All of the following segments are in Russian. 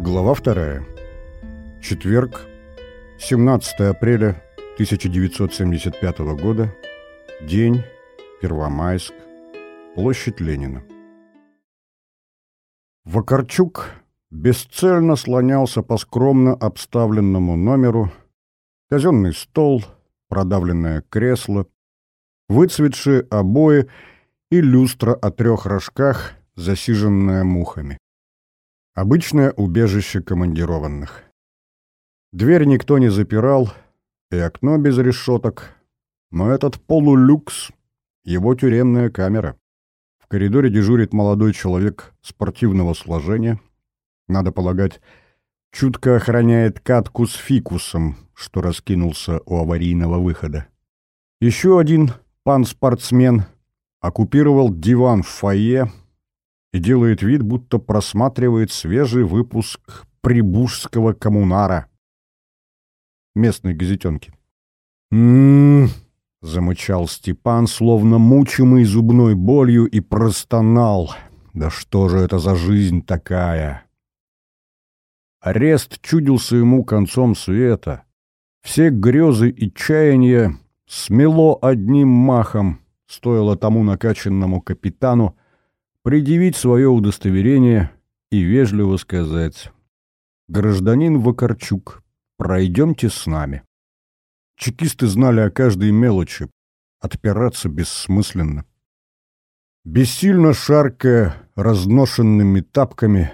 Глава вторая. Четверг, 17 апреля 1975 года. День, Первомайск, площадь Ленина. Вакарчук бесцельно слонялся по скромно обставленному номеру. Казенный стол, продавленное кресло, выцветшие обои и люстра о трех рожках, засиженная мухами. Обычное убежище командированных. Дверь никто не запирал, и окно без решеток, но этот полулюкс — его тюремная камера. В коридоре дежурит молодой человек спортивного сложения. Надо полагать, чутко охраняет катку с фикусом, что раскинулся у аварийного выхода. Еще один пан-спортсмен оккупировал диван в фойе, и делает вид, будто просматривает свежий выпуск Прибужского коммунара местной газетенки. «М-м-м», замычал Степан, словно мучимый зубной болью, и простонал. «Да что же это за жизнь такая?» Арест чудился ему концом света. Все грезы и чаяния смело одним махом, стоило тому накачанному капитану предъявить свое удостоверение и вежливо сказать «Гражданин Вакарчук, пройдемте с нами». Чекисты знали о каждой мелочи, отпираться бессмысленно. Бессильно шаркая разношенными тапками,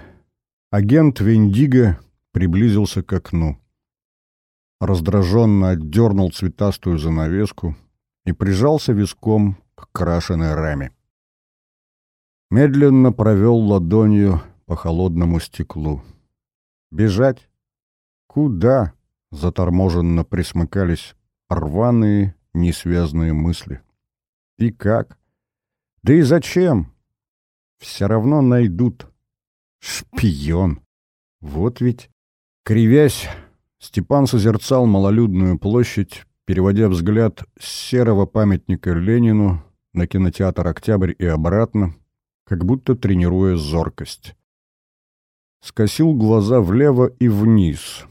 агент Вендиго приблизился к окну. Раздраженно отдернул цветастую занавеску и прижался виском к крашеной раме медленно провел ладонью по холодному стеклу. Бежать? Куда? Заторможенно присмыкались рваные, несвязные мысли. И как? Да и зачем? Все равно найдут. Шпион. Вот ведь. Кривясь, Степан созерцал малолюдную площадь, переводя взгляд с серого памятника Ленину на кинотеатр «Октябрь» и обратно, как будто тренируя зоркость. Скосил глаза влево и вниз.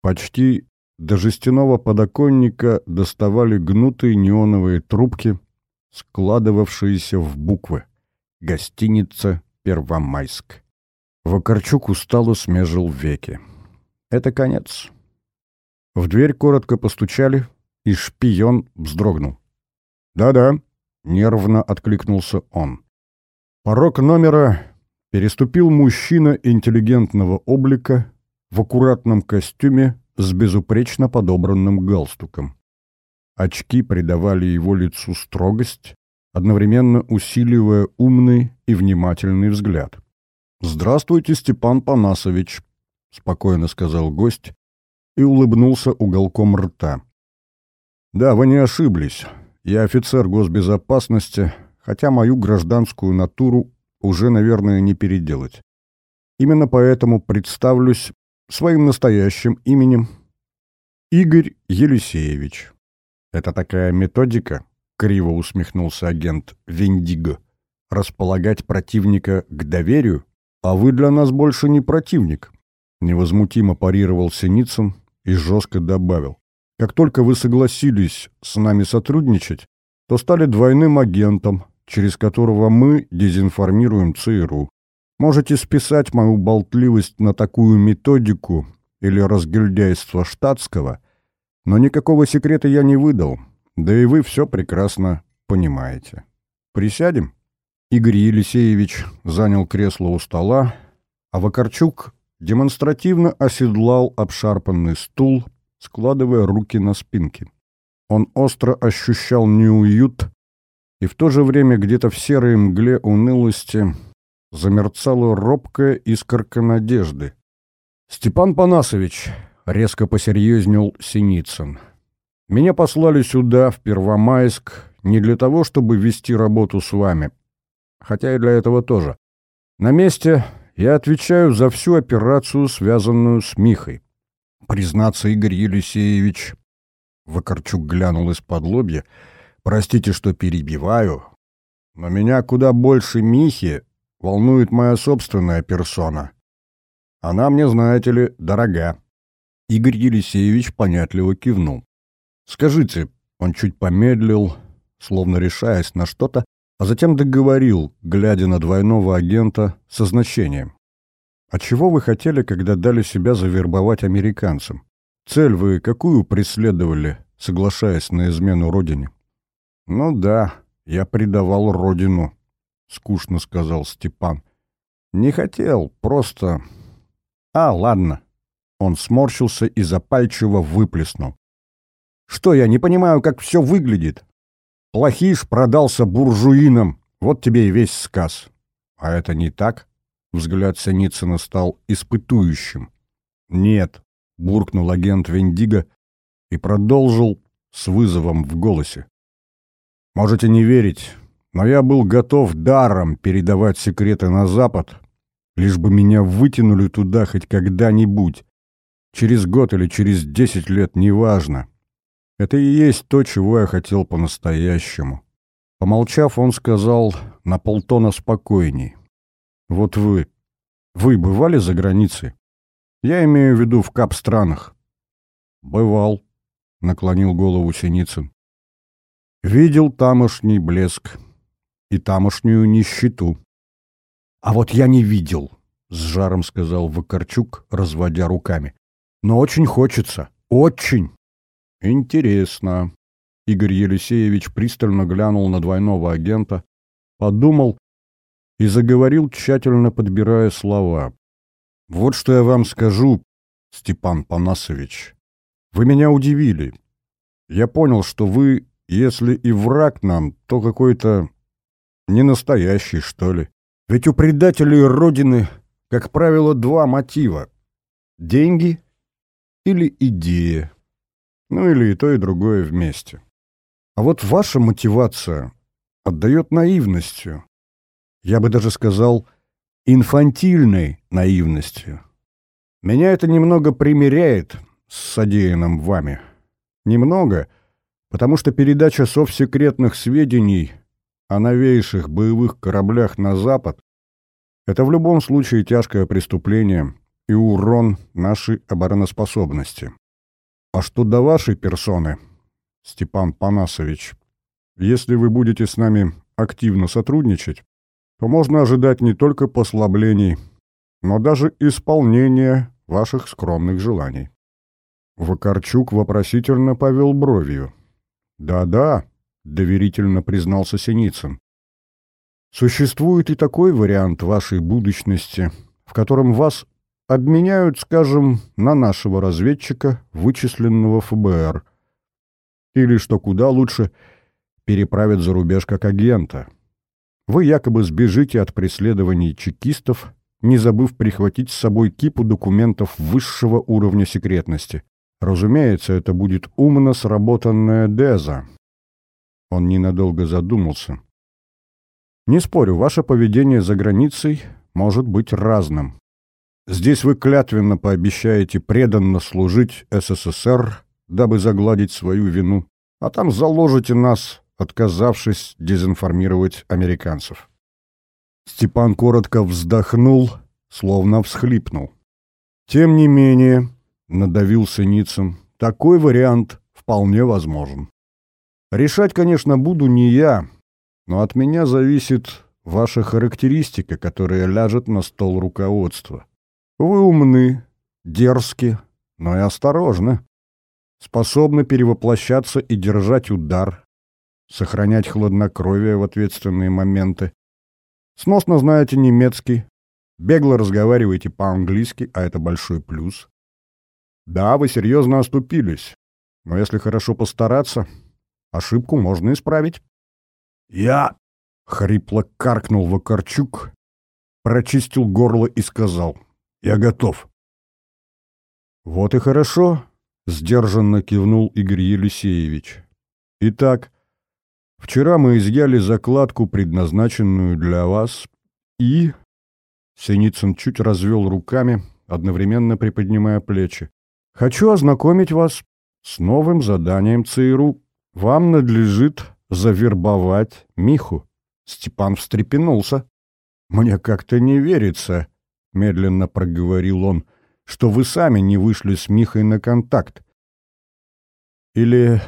Почти до жестяного подоконника доставали гнутые неоновые трубки, складывавшиеся в буквы «Гостиница Первомайск». Вакарчук устало смежил веки. Это конец. В дверь коротко постучали, и шпион вздрогнул. «Да-да», — нервно откликнулся он. Порог номера переступил мужчина интеллигентного облика в аккуратном костюме с безупречно подобранным галстуком. Очки придавали его лицу строгость, одновременно усиливая умный и внимательный взгляд. «Здравствуйте, Степан Панасович», — спокойно сказал гость и улыбнулся уголком рта. «Да, вы не ошиблись. Я офицер госбезопасности, хотя мою гражданскую натуру уже, наверное, не переделать. Именно поэтому представлюсь своим настоящим именем Игорь Елисеевич. Это такая методика, криво усмехнулся агент Вендиго, располагать противника к доверию, а вы для нас больше не противник, невозмутимо парировал Синицын и жестко добавил. Как только вы согласились с нами сотрудничать, то стали двойным агентом, через которого мы дезинформируем ЦРУ. Можете списать мою болтливость на такую методику или разгильдяйство штатского, но никакого секрета я не выдал, да и вы все прекрасно понимаете. Присядем?» Игорь Елисеевич занял кресло у стола, а Вакарчук демонстративно оседлал обшарпанный стул, складывая руки на спинке. Он остро ощущал неуют, и в то же время где-то в серой мгле унылости замерцала робкая искорка надежды. «Степан Панасович», — резко посерьезнел Синицын, — «меня послали сюда, в Первомайск, не для того, чтобы вести работу с вами, хотя и для этого тоже. На месте я отвечаю за всю операцию, связанную с Михой. Признаться, Игорь Елисеевич...» Вакарчук глянул из-под лобья — Простите, что перебиваю, но меня куда больше Михи волнует моя собственная персона. Она мне, знаете ли, дорога. Игорь Елисеевич понятливо кивнул. Скажите, он чуть помедлил, словно решаясь на что-то, а затем договорил, глядя на двойного агента со значением. «А чего вы хотели, когда дали себя завербовать американцам? Цель вы какую преследовали, соглашаясь на измену родине?» «Ну да, я предавал родину», — скучно сказал Степан. «Не хотел, просто...» «А, ладно». Он сморщился и запальчиво выплеснул. «Что, я не понимаю, как все выглядит? Плохиш продался буржуинам, вот тебе и весь сказ». «А это не так?» Взгляд Синицына стал испытующим. «Нет», — буркнул агент Вендиго и продолжил с вызовом в голосе. «Можете не верить, но я был готов даром передавать секреты на Запад, лишь бы меня вытянули туда хоть когда-нибудь. Через год или через десять лет, неважно. Это и есть то, чего я хотел по-настоящему». Помолчав, он сказал на полтона спокойней. Вот вы. Вы бывали за границей? Я имею в виду в кап-странах. Бывал, наклонил голову Синицын. Видел тамошний блеск и тамошнюю нищету. А вот я не видел, с жаром сказал Вакарчук, разводя руками. Но очень хочется, очень. Интересно. Игорь Елисеевич пристально глянул на двойного агента, подумал и заговорил, тщательно подбирая слова. «Вот что я вам скажу, Степан Панасович. Вы меня удивили. Я понял, что вы, если и враг нам, то какой-то ненастоящий, что ли. Ведь у предателей Родины, как правило, два мотива — деньги или идея. Ну или и то, и другое вместе. А вот ваша мотивация отдает наивностью, я бы даже сказал, инфантильной наивностью. Меня это немного примиряет с содеянным вами. Немного, потому что передача совсекретных сведений о новейших боевых кораблях на Запад — это в любом случае тяжкое преступление и урон нашей обороноспособности. А что до вашей персоны, Степан Панасович, если вы будете с нами активно сотрудничать, то можно ожидать не только послаблений, но даже исполнения ваших скромных желаний. Вакарчук вопросительно повел бровью. «Да-да», — доверительно признался Синицын. «Существует и такой вариант вашей будущности, в котором вас обменяют, скажем, на нашего разведчика, вычисленного ФБР, или, что куда лучше, переправят за рубеж как агента. Вы якобы сбежите от преследований чекистов, не забыв прихватить с собой кипу документов высшего уровня секретности. Разумеется, это будет умно сработанная Деза. Он ненадолго задумался. Не спорю, ваше поведение за границей может быть разным. Здесь вы клятвенно пообещаете преданно служить СССР, дабы загладить свою вину, а там заложите нас отказавшись дезинформировать американцев. Степан коротко вздохнул, словно всхлипнул. Тем не менее, надавил Синицын, такой вариант вполне возможен. Решать, конечно, буду не я, но от меня зависит ваша характеристика, которая ляжет на стол руководства. Вы умны, дерзки, но и осторожны. Способны перевоплощаться и держать удар, сохранять хладнокровие в ответственные моменты. Сносно знаете немецкий, бегло разговариваете по-английски, а это большой плюс. Да, вы серьезно оступились, но если хорошо постараться, ошибку можно исправить. Я, — хрипло каркнул Вакарчук, прочистил горло и сказал, — я готов. Вот и хорошо, — сдержанно кивнул Игорь Елисеевич. Итак, Вчера мы изъяли закладку, предназначенную для вас, и...» Синицын чуть развел руками, одновременно приподнимая плечи. «Хочу ознакомить вас с новым заданием ЦРУ. Вам надлежит завербовать Миху». Степан встрепенулся. «Мне как-то не верится», —— медленно проговорил он, — что вы сами не вышли с Михой на контакт. Или...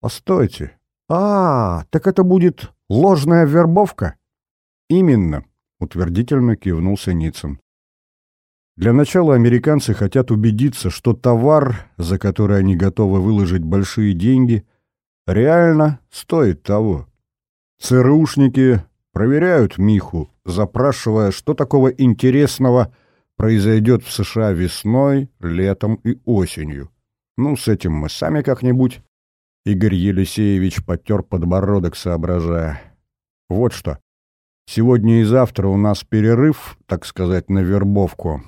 Постойте. А, так это будет ложная вербовка? Именно, — утвердительно кивнул Синицын. Для начала американцы хотят убедиться, что товар, за который они готовы выложить большие деньги, реально стоит того. ЦРУшники проверяют Миху, запрашивая, что такого интересного произойдет в США весной, летом и осенью. Ну, с этим мы сами как-нибудь. Игорь Елисеевич потер подбородок, соображая. Вот что. Сегодня и завтра у нас перерыв, так сказать, на вербовку.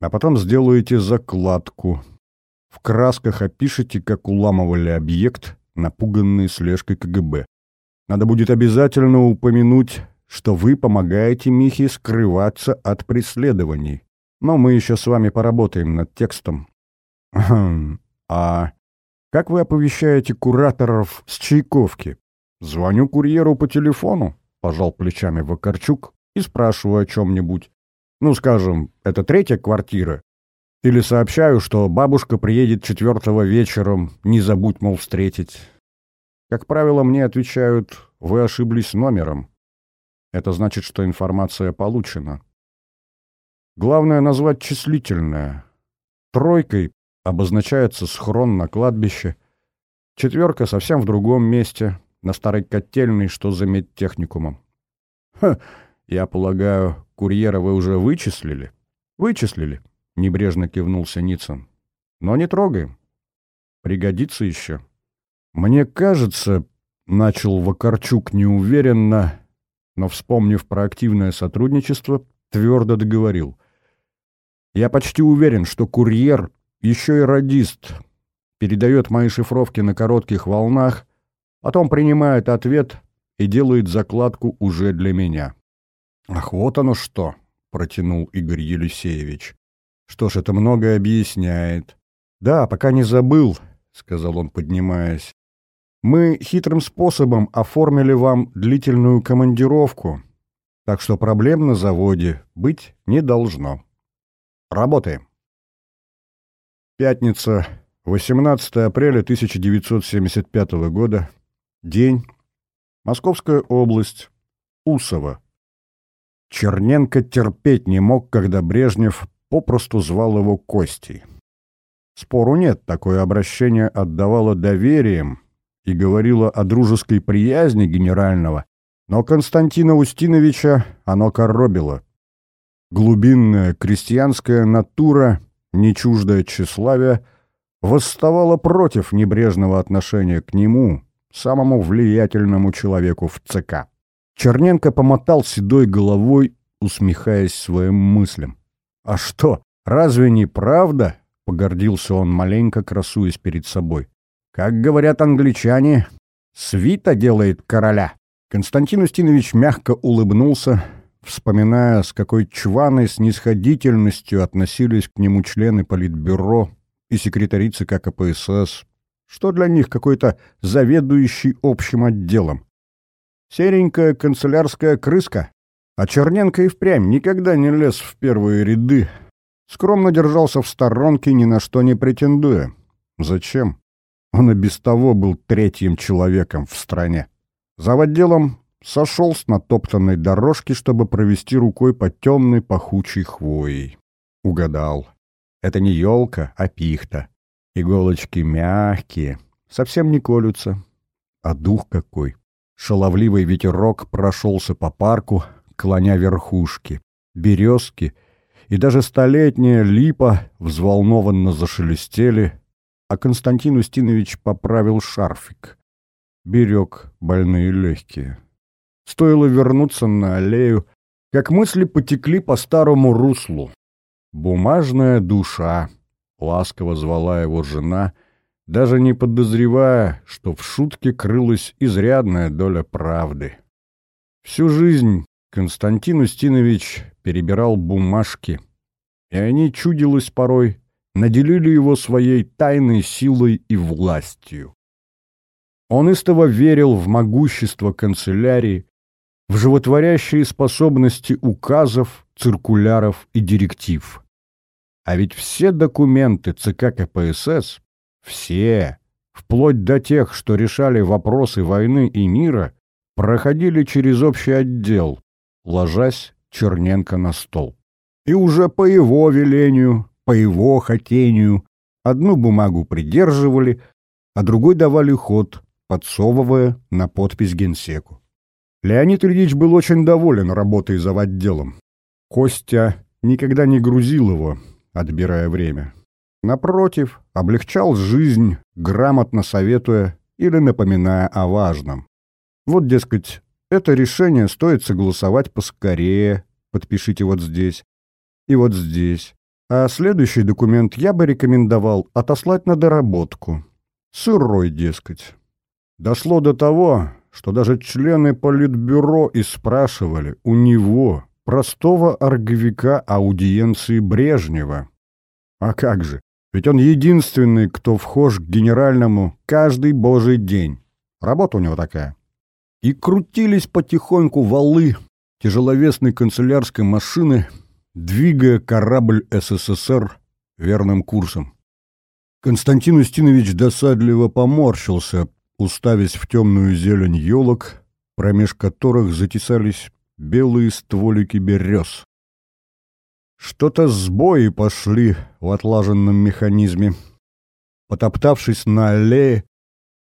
А потом сделаете закладку. В красках опишите, как уламывали объект, напуганный слежкой КГБ. Надо будет обязательно упомянуть, что вы помогаете Михе скрываться от преследований. Но мы еще с вами поработаем над текстом. А как вы оповещаете кураторов с Чайковки? Звоню курьеру по телефону, пожал плечами Вакарчук и спрашиваю о чем-нибудь. Ну, скажем, это третья квартира. Или сообщаю, что бабушка приедет четвертого вечером, не забудь, мол, встретить. Как правило, мне отвечают, вы ошиблись номером. Это значит, что информация получена. Главное назвать числительное. Тройкой обозначается схрон на кладбище. Четверка совсем в другом месте, на старой котельной, что за медтехникумом. Ха, я полагаю, курьера вы уже вычислили? Вычислили, небрежно кивнул Синицын. Но не трогаем. Пригодится еще. «Мне кажется, — начал Вакарчук неуверенно, но, вспомнив про активное сотрудничество, твердо договорил. Я почти уверен, что курьер еще и радист, передает мои шифровки на коротких волнах, потом принимает ответ и делает закладку уже для меня». «Ах, вот оно что!» — протянул Игорь Елисеевич. «Что ж, это многое объясняет». «Да, пока не забыл», — сказал он, поднимаясь. Мы хитрым способом оформили вам длительную командировку, так что проблем на заводе быть не должно. Работаем. Пятница, 18 апреля 1975 года. День. Московская область. Усово. Черненко терпеть не мог, когда Брежнев попросту звал его Костей. Спору нет, такое обращение отдавало доверием, и говорила о дружеской приязни генерального, но Константина Устиновича оно коробило. Глубинная крестьянская натура, не чуждая тщеславия, восставала против небрежного отношения к нему, самому влиятельному человеку в ЦК. Черненко помотал седой головой, усмехаясь своим мыслям. «А что, разве не правда?» — погордился он маленько, красуясь перед собой. Как говорят англичане, свита делает короля. Константин Устинович мягко улыбнулся, вспоминая, с какой чваной снисходительностью относились к нему члены Политбюро и секретарицы КПСС, что для них какой-то заведующий общим отделом. Серенькая канцелярская крыска, а Черненко и впрямь никогда не лез в первые ряды, скромно держался в сторонке, ни на что не претендуя. Зачем? Он и без того был третьим человеком в стране. Заводделом сошел с натоптанной дорожки, чтобы провести рукой по темной пахучей хвоей. Угадал. Это не елка, а пихта. Иголочки мягкие, совсем не колются. А дух какой! Шаловливый ветерок прошелся по парку, клоня верхушки. Березки и даже столетняя липа взволнованно зашелестели, а Константин Устинович поправил шарфик. Берег больные легкие. Стоило вернуться на аллею, как мысли потекли по старому руслу. «Бумажная душа», — ласково звала его жена, даже не подозревая, что в шутке крылась изрядная доля правды. Всю жизнь Константин Устинович перебирал бумажки, и они, чудилось порой, наделили его своей тайной силой и властью. Он истово верил в могущество канцелярии, в животворящие способности указов, циркуляров и директив. А ведь все документы ЦК КПСС, все, вплоть до тех, что решали вопросы войны и мира, проходили через общий отдел, ложась Черненко на стол. И уже по его велению, по его хотению, одну бумагу придерживали, а другой давали ход, подсовывая на подпись генсеку. Леонид Ильич был очень доволен работой за отделом. Костя никогда не грузил его, отбирая время. Напротив, облегчал жизнь, грамотно советуя или напоминая о важном. Вот, дескать, это решение стоит согласовать поскорее, подпишите вот здесь и вот здесь. А следующий документ я бы рекомендовал отослать на доработку. Сырой, дескать. Дошло до того, что даже члены политбюро и спрашивали у него, простого орговика аудиенции Брежнева. А как же, ведь он единственный, кто вхож к генеральному каждый божий день. Работа у него такая. И крутились потихоньку валы тяжеловесной канцелярской машины, двигая корабль СССР верным курсом. Константин Устинович досадливо поморщился, уставясь в темную зелень елок, промеж которых затесались белые стволики берез. Что-то сбои пошли в отлаженном механизме. Потоптавшись на аллее,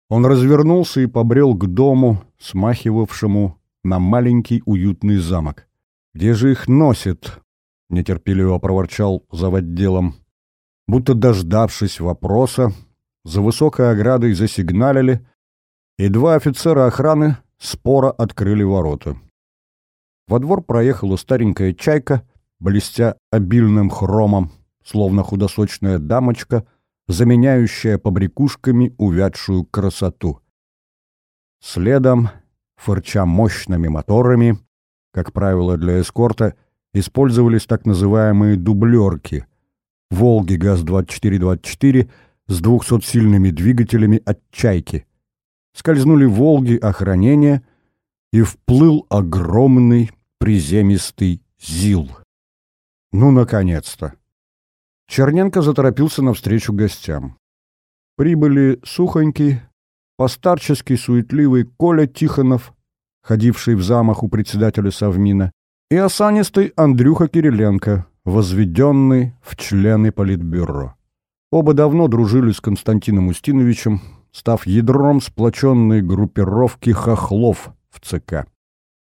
он развернулся и побрел к дому, смахивавшему на маленький уютный замок. «Где же их носит?» — нетерпеливо проворчал заводделом. Будто дождавшись вопроса, за высокой оградой засигналили, и два офицера охраны споро открыли ворота. Во двор проехала старенькая чайка, блестя обильным хромом, словно худосочная дамочка, заменяющая побрякушками увядшую красоту. Следом, фырча мощными моторами, как правило для эскорта, использовались так называемые дублерки — «Волги ГАЗ-2424» с 200-сильными двигателями от «Чайки», скользнули «Волги» охранения, и вплыл огромный приземистый ЗИЛ. Ну, наконец-то! Черненко заторопился навстречу гостям. Прибыли сухонький, постарческий суетливый Коля Тихонов, ходивший в замах у председателя Совмина, и осанистый Андрюха Кириленко, возведенный в члены Политбюро. Оба давно дружили с Константином Устиновичем, став ядром сплоченной группировки хохлов в ЦК.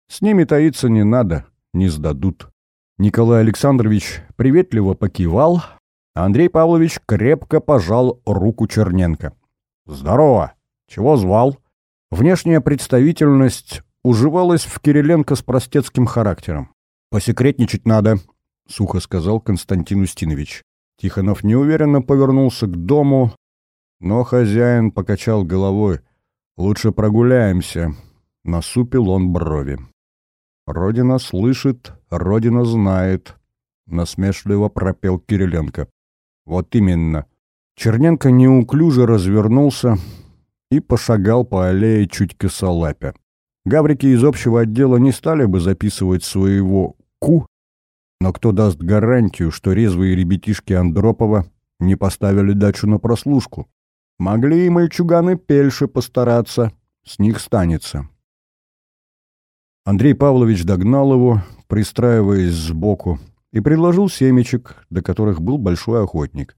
С ними таиться не надо, не сдадут. Николай Александрович приветливо покивал, а Андрей Павлович крепко пожал руку Черненко. «Здорово! Чего звал?» Внешняя представительность уживалась в Кириленко с простецким характером. «Посекретничать надо», — сухо сказал Константин Устинович. Тихонов неуверенно повернулся к дому, но хозяин покачал головой. «Лучше прогуляемся», — насупил он брови. «Родина слышит, Родина знает», — насмешливо пропел Кириленко. «Вот именно». Черненко неуклюже развернулся и пошагал по аллее чуть косолапя. Гаврики из общего отдела не стали бы записывать своего «ку», но кто даст гарантию, что резвые ребятишки Андропова не поставили дачу на прослушку? Могли и мальчуганы Пельши постараться, с них станется. Андрей Павлович догнал его, пристраиваясь сбоку, и предложил семечек, до которых был большой охотник.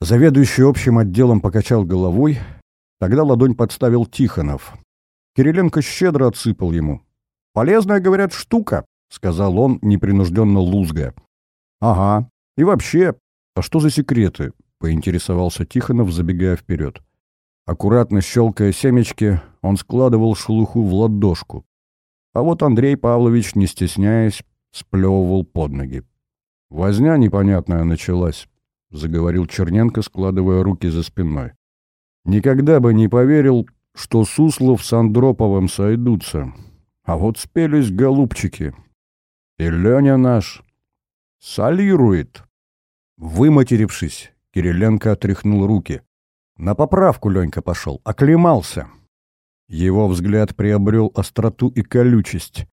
Заведующий общим отделом покачал головой, тогда ладонь подставил Тихонов. Кириленко щедро отсыпал ему. «Полезная, говорят, штука», — сказал он, непринужденно лузгая. «Ага. И вообще, а что за секреты? поинтересовался Тихонов, забегая вперед. Аккуратно щелкая семечки, он складывал шелуху в ладошку. А вот Андрей Павлович, не стесняясь, сплевывал под ноги. «Возня непонятная началась», — заговорил Черненко, складывая руки за спиной. «Никогда бы не поверил, что Суслов с Андроповым сойдутся. А вот спелись голубчики. И Леня наш солирует». Выматерившись, Кириленко отряхнул руки. На поправку Ленька пошел, оклемался. Его взгляд приобрел остроту и колючесть.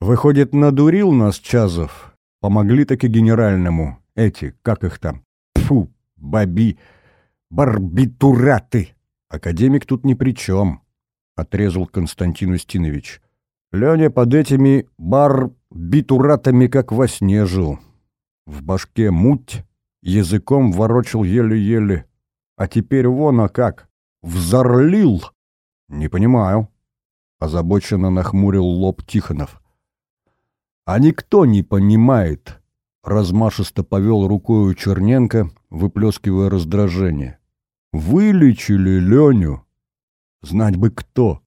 Выходит, надурил нас Чазов. Помогли таки генеральному. Эти, как их там? Фу, баби, барбитураты. Академик тут ни при чем, — отрезал Константин Устинович. Леня под этими барбитуратами как во сне жил. В башке муть, языком ворочил еле-еле. А теперь вон, а как, взорлил. Не понимаю. Озабоченно нахмурил лоб Тихонов. А никто не понимает. Размашисто повел рукой Черненко, выплескивая раздражение. Вылечили Леню. Знать бы кто.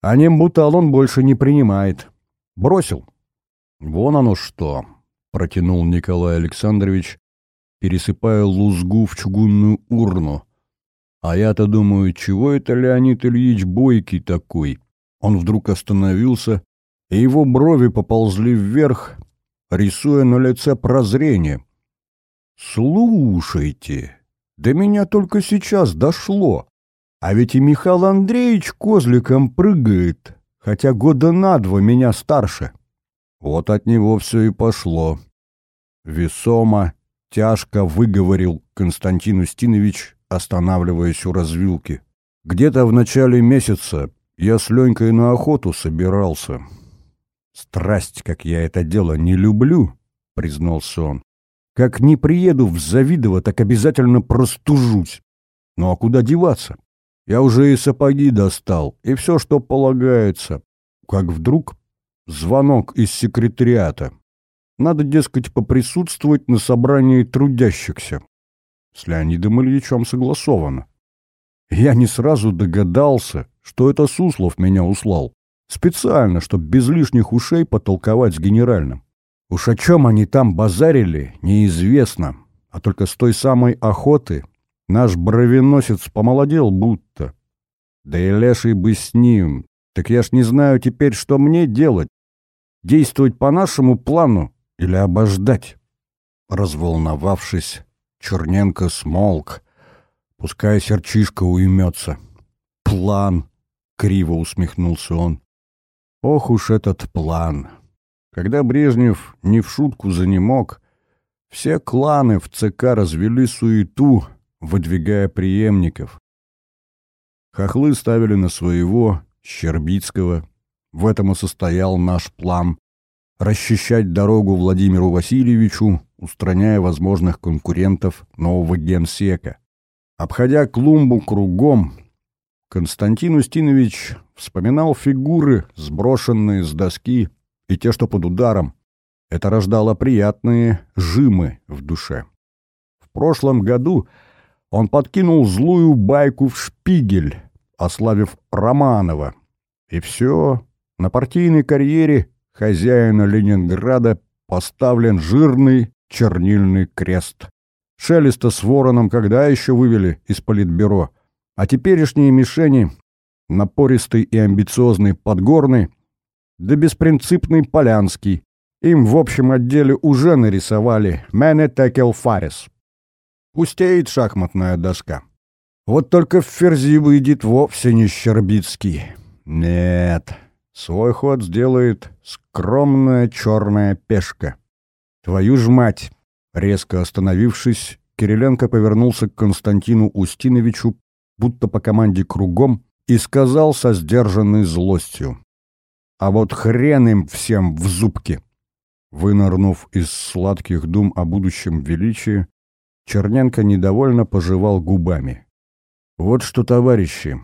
А нембутал он больше не принимает. Бросил. Вон оно что, протянул Николай Александрович, пересыпая лузгу в чугунную урну. А я-то думаю, чего это Леонид Ильич бойкий такой? Он вдруг остановился, и его брови поползли вверх, рисуя на лице прозрение. «Слушайте, до меня только сейчас дошло. А ведь и Михаил Андреевич козликом прыгает, хотя года на два меня старше». Вот от него все и пошло. Весомо, тяжко выговорил Константин Устинович, останавливаясь у развилки. «Где-то в начале месяца я с Ленькой на охоту собирался. Страсть, как я это дело не люблю», — признался он. «Как не приеду в Завидово, так обязательно простужусь. Ну а куда деваться? Я уже и сапоги достал, и все, что полагается. Как вдруг звонок из секретариата. Надо, дескать, поприсутствовать на собрании трудящихся. С Леонидом Ильичем согласовано. Я не сразу догадался, что это Суслов меня услал. Специально, чтобы без лишних ушей потолковать с генеральным. Уж о чем они там базарили, неизвестно. А только с той самой охоты наш бровеносец помолодел будто. Да и леший бы с ним. Так я ж не знаю теперь, что мне делать. Действовать по нашему плану или обождать? Разволновавшись, Черненко смолк. Пускай серчишка уймется. План! — криво усмехнулся он. Ох уж этот план! Когда Брежнев не в шутку занемог, все кланы в ЦК развели суету, выдвигая преемников. Хохлы ставили на своего, Щербицкого. В этом и состоял наш план — расчищать дорогу Владимиру Васильевичу, устраняя возможных конкурентов нового генсека. Обходя клумбу кругом, Константин Устинович вспоминал фигуры, сброшенные с доски, и те, что под ударом. Это рождало приятные жимы в душе. В прошлом году он подкинул злую байку в шпигель, ославив Романова. И все, на партийной карьере хозяина Ленинграда поставлен жирный чернильный крест. Шелеста с вороном когда еще вывели из политбюро? А теперешние мишени — напористый и амбициозный Подгорный, да беспринципный Полянский. Им в общем отделе уже нарисовали «Мене Текел Фарис». Пустеет шахматная доска. Вот только в ферзи выйдет вовсе не Щербицкий. Нет, свой ход сделает скромная черная пешка. Твою ж мать! Резко остановившись, Кириленко повернулся к Константину Устиновичу, будто по команде кругом, и сказал со сдержанной злостью. «А вот хрен им всем в зубки!» Вынырнув из сладких дум о будущем величии, Черненко недовольно пожевал губами. «Вот что, товарищи!»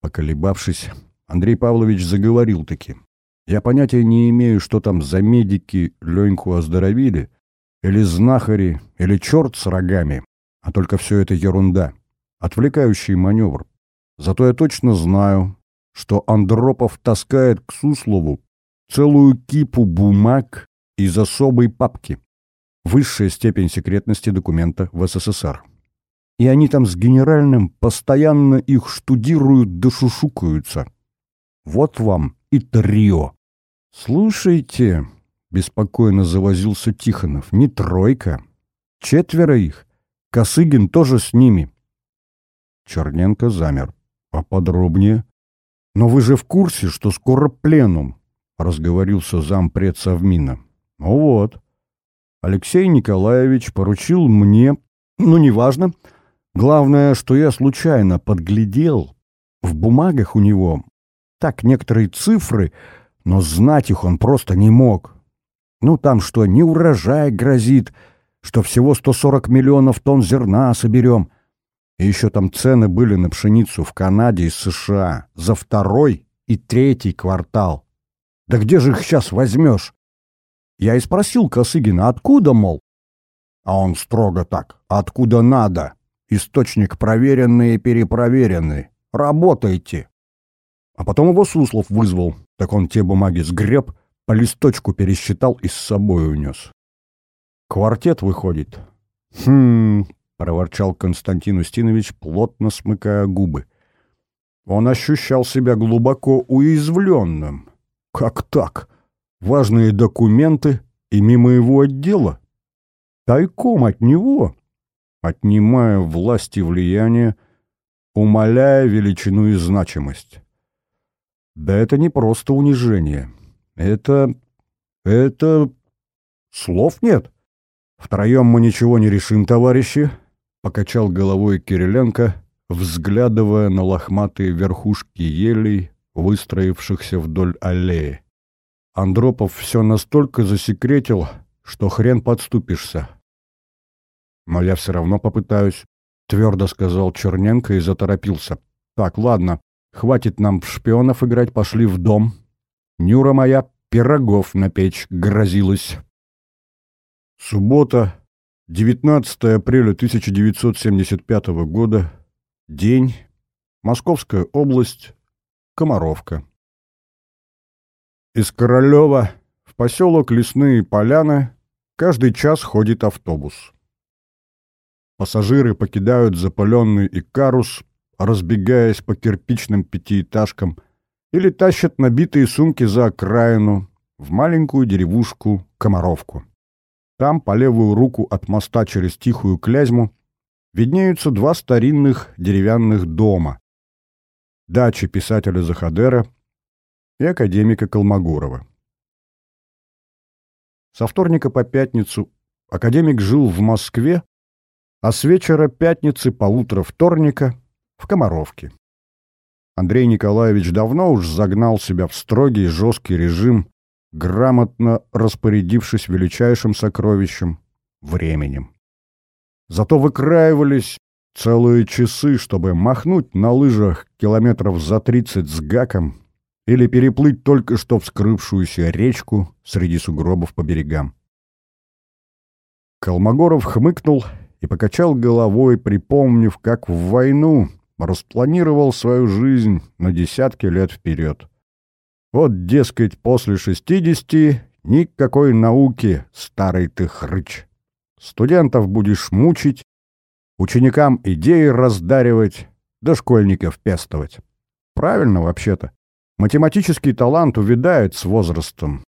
Поколебавшись, Андрей Павлович заговорил таки. Я понятия не имею, что там за медики Леньку оздоровили, или знахари, или черт с рогами, а только все это ерунда, отвлекающий маневр. Зато я точно знаю, что Андропов таскает к Суслову целую кипу бумаг из особой папки. Высшая степень секретности документа в СССР. И они там с генеральным постоянно их штудируют да шушукаются. Вот вам и трио. «Слушайте», — беспокойно завозился Тихонов, — «не тройка. Четверо их. Косыгин тоже с ними». Черненко замер. «А подробнее?» Но вы же в курсе, что скоро пленум, разговорился зампред Совмина. Ну вот. Алексей Николаевич поручил мне, ну неважно, главное, что я случайно подглядел в бумагах у него так некоторые цифры, но знать их он просто не мог. Ну там что, не урожай грозит, что всего 140 миллионов тонн зерна соберем. И еще там цены были на пшеницу в Канаде и США за второй и третий квартал. Да где же их сейчас возьмешь? Я и спросил Косыгина, откуда, мол? А он строго так, откуда надо. Источник проверенный и перепроверенный. Работайте. А потом его Суслов вызвал. Так он те бумаги сгреб, по листочку пересчитал и с собой унес. Квартет выходит. Хм, проворчал Константин Устинович, плотно смыкая губы. Он ощущал себя глубоко уязвленным. Как так? Важные документы и мимо его отдела? Тайком от него, отнимая власть и влияние, умаляя величину и значимость. Да это не просто унижение. Это... это... слов нет. Втроем мы ничего не решим, товарищи, — покачал головой Кириленко, взглядывая на лохматые верхушки елей, выстроившихся вдоль аллеи. Андропов все настолько засекретил, что хрен подступишься. Но я все равно попытаюсь, — твердо сказал Черненко и заторопился. Так, ладно, хватит нам в шпионов играть, пошли в дом. Нюра моя пирогов на печь грозилась. Суббота, 19 апреля 1975 года, день, Московская область, Комаровка. Из Королева в поселок Лесные Поляны каждый час ходит автобус. Пассажиры покидают запаленный Икарус, разбегаясь по кирпичным пятиэтажкам, или тащат набитые сумки за окраину в маленькую деревушку Комаровку. Там, по левую руку от моста через Тихую Клязьму, виднеются два старинных деревянных дома. Дача писателя Захадера и академика Колмогорова. Со вторника по пятницу академик жил в Москве, а с вечера пятницы по утро вторника в Комаровке. Андрей Николаевич давно уж загнал себя в строгий жесткий режим, грамотно распорядившись величайшим сокровищем — временем. Зато выкраивались целые часы, чтобы махнуть на лыжах километров за тридцать с гаком или переплыть только что вскрывшуюся речку среди сугробов по берегам. Колмогоров хмыкнул и покачал головой, припомнив, как в войну распланировал свою жизнь на десятки лет вперед. Вот, дескать, после шестидесяти никакой науки, старый ты хрыч. Студентов будешь мучить, ученикам идеи раздаривать, да школьников пестовать. Правильно вообще-то. Математический талант увядает с возрастом.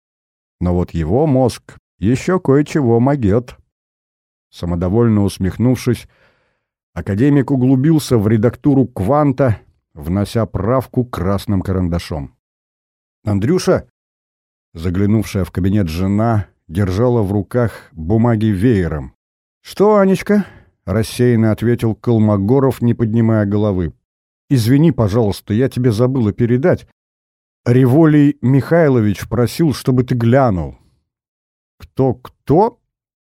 Но вот его мозг еще кое-чего могет. Самодовольно усмехнувшись, академик углубился в редактуру «Кванта», внося правку красным карандашом. «Андрюша!» Заглянувшая в кабинет жена держала в руках бумаги веером. «Что, Анечка?» — рассеянно ответил Колмогоров, не поднимая головы. «Извини, пожалуйста, я тебе забыла передать. Револий Михайлович просил, чтобы ты глянул». «Кто-кто?» —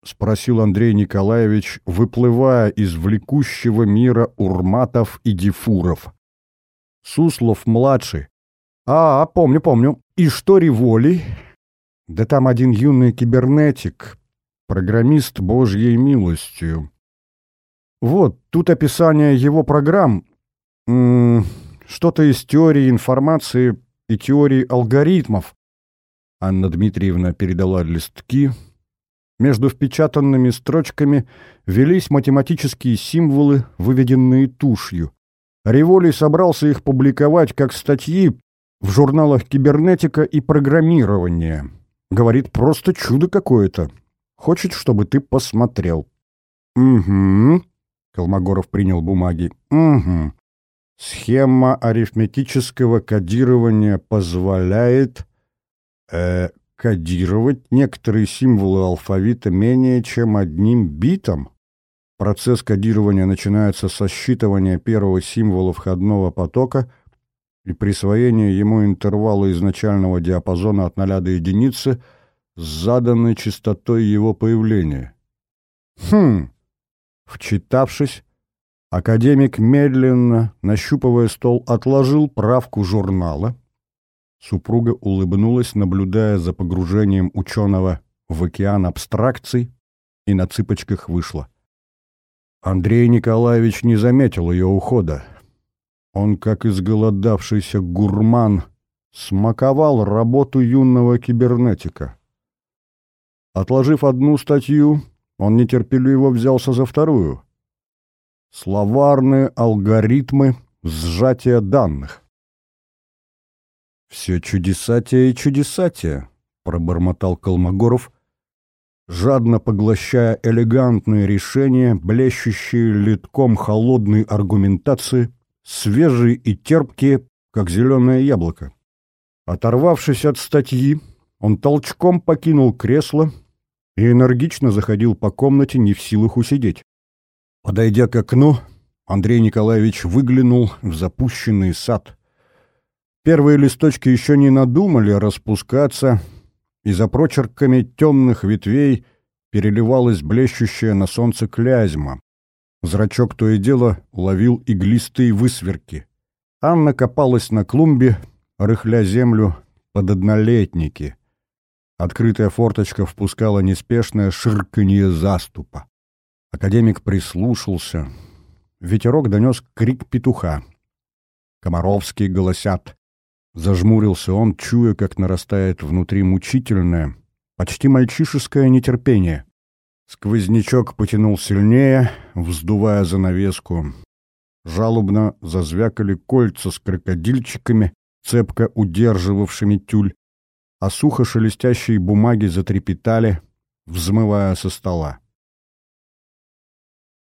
спросил Андрей Николаевич, выплывая из влекущего мира урматов и дифуров. «Суслов-младший». «А, помню, помню. И что Револий?» «Да там один юный кибернетик, программист Божьей милостью. Вот, тут описание его программ. Что-то из теории информации и теории алгоритмов». Анна Дмитриевна передала листки, между впечатанными строчками велись математические символы, выведенные тушью. Револий собрался их публиковать как статьи в журналах «Кибернетика» и «Программирование». Говорит, просто чудо какое-то. Хочет, чтобы ты посмотрел. «Угу», — Колмогоров принял бумаги. «Угу. Схема арифметического кодирования позволяет э, кодировать некоторые символы алфавита менее чем одним битом. Процесс кодирования начинается со считывания первого символа входного потока и присвоения ему интервала изначального диапазона от 0 до единицы с заданной частотой его появления. Хм. Вчитавшись, академик медленно, нащупывая стол, отложил правку журнала. Супруга улыбнулась, наблюдая за погружением ученого в океан абстракций, и на цыпочках вышла. Андрей Николаевич не заметил ее ухода. Он, как изголодавшийся гурман, смаковал работу юного кибернетика. Отложив одну статью, он нетерпеливо взялся за вторую. Словарные алгоритмы сжатия данных. «Все чудесатие и чудесатие», — пробормотал Колмогоров, жадно поглощая элегантные решения, блещущие литком холодной аргументации, свежие и терпкие, как зеленое яблоко. Оторвавшись от статьи, он толчком покинул кресло и энергично заходил по комнате, не в силах усидеть. Подойдя к окну, Андрей Николаевич выглянул в запущенный сад. Первые листочки еще не надумали распускаться, и за прочерками темных ветвей переливалась блещущая на солнце клязьма. Зрачок то и дело ловил иглистые высверки. Анна копалась на клумбе, рыхля землю под однолетники — Открытая форточка впускала неспешное ширканье заступа. Академик прислушался. Ветерок донес крик петуха. Комаровские голосят. Зажмурился он, чуя, как нарастает внутри мучительное, почти мальчишеское нетерпение. Сквознячок потянул сильнее, вздувая занавеску. Жалобно зазвякали кольца с крокодильчиками, цепко удерживавшими тюль а сухо шелестящие бумаги затрепетали, взмывая со стола.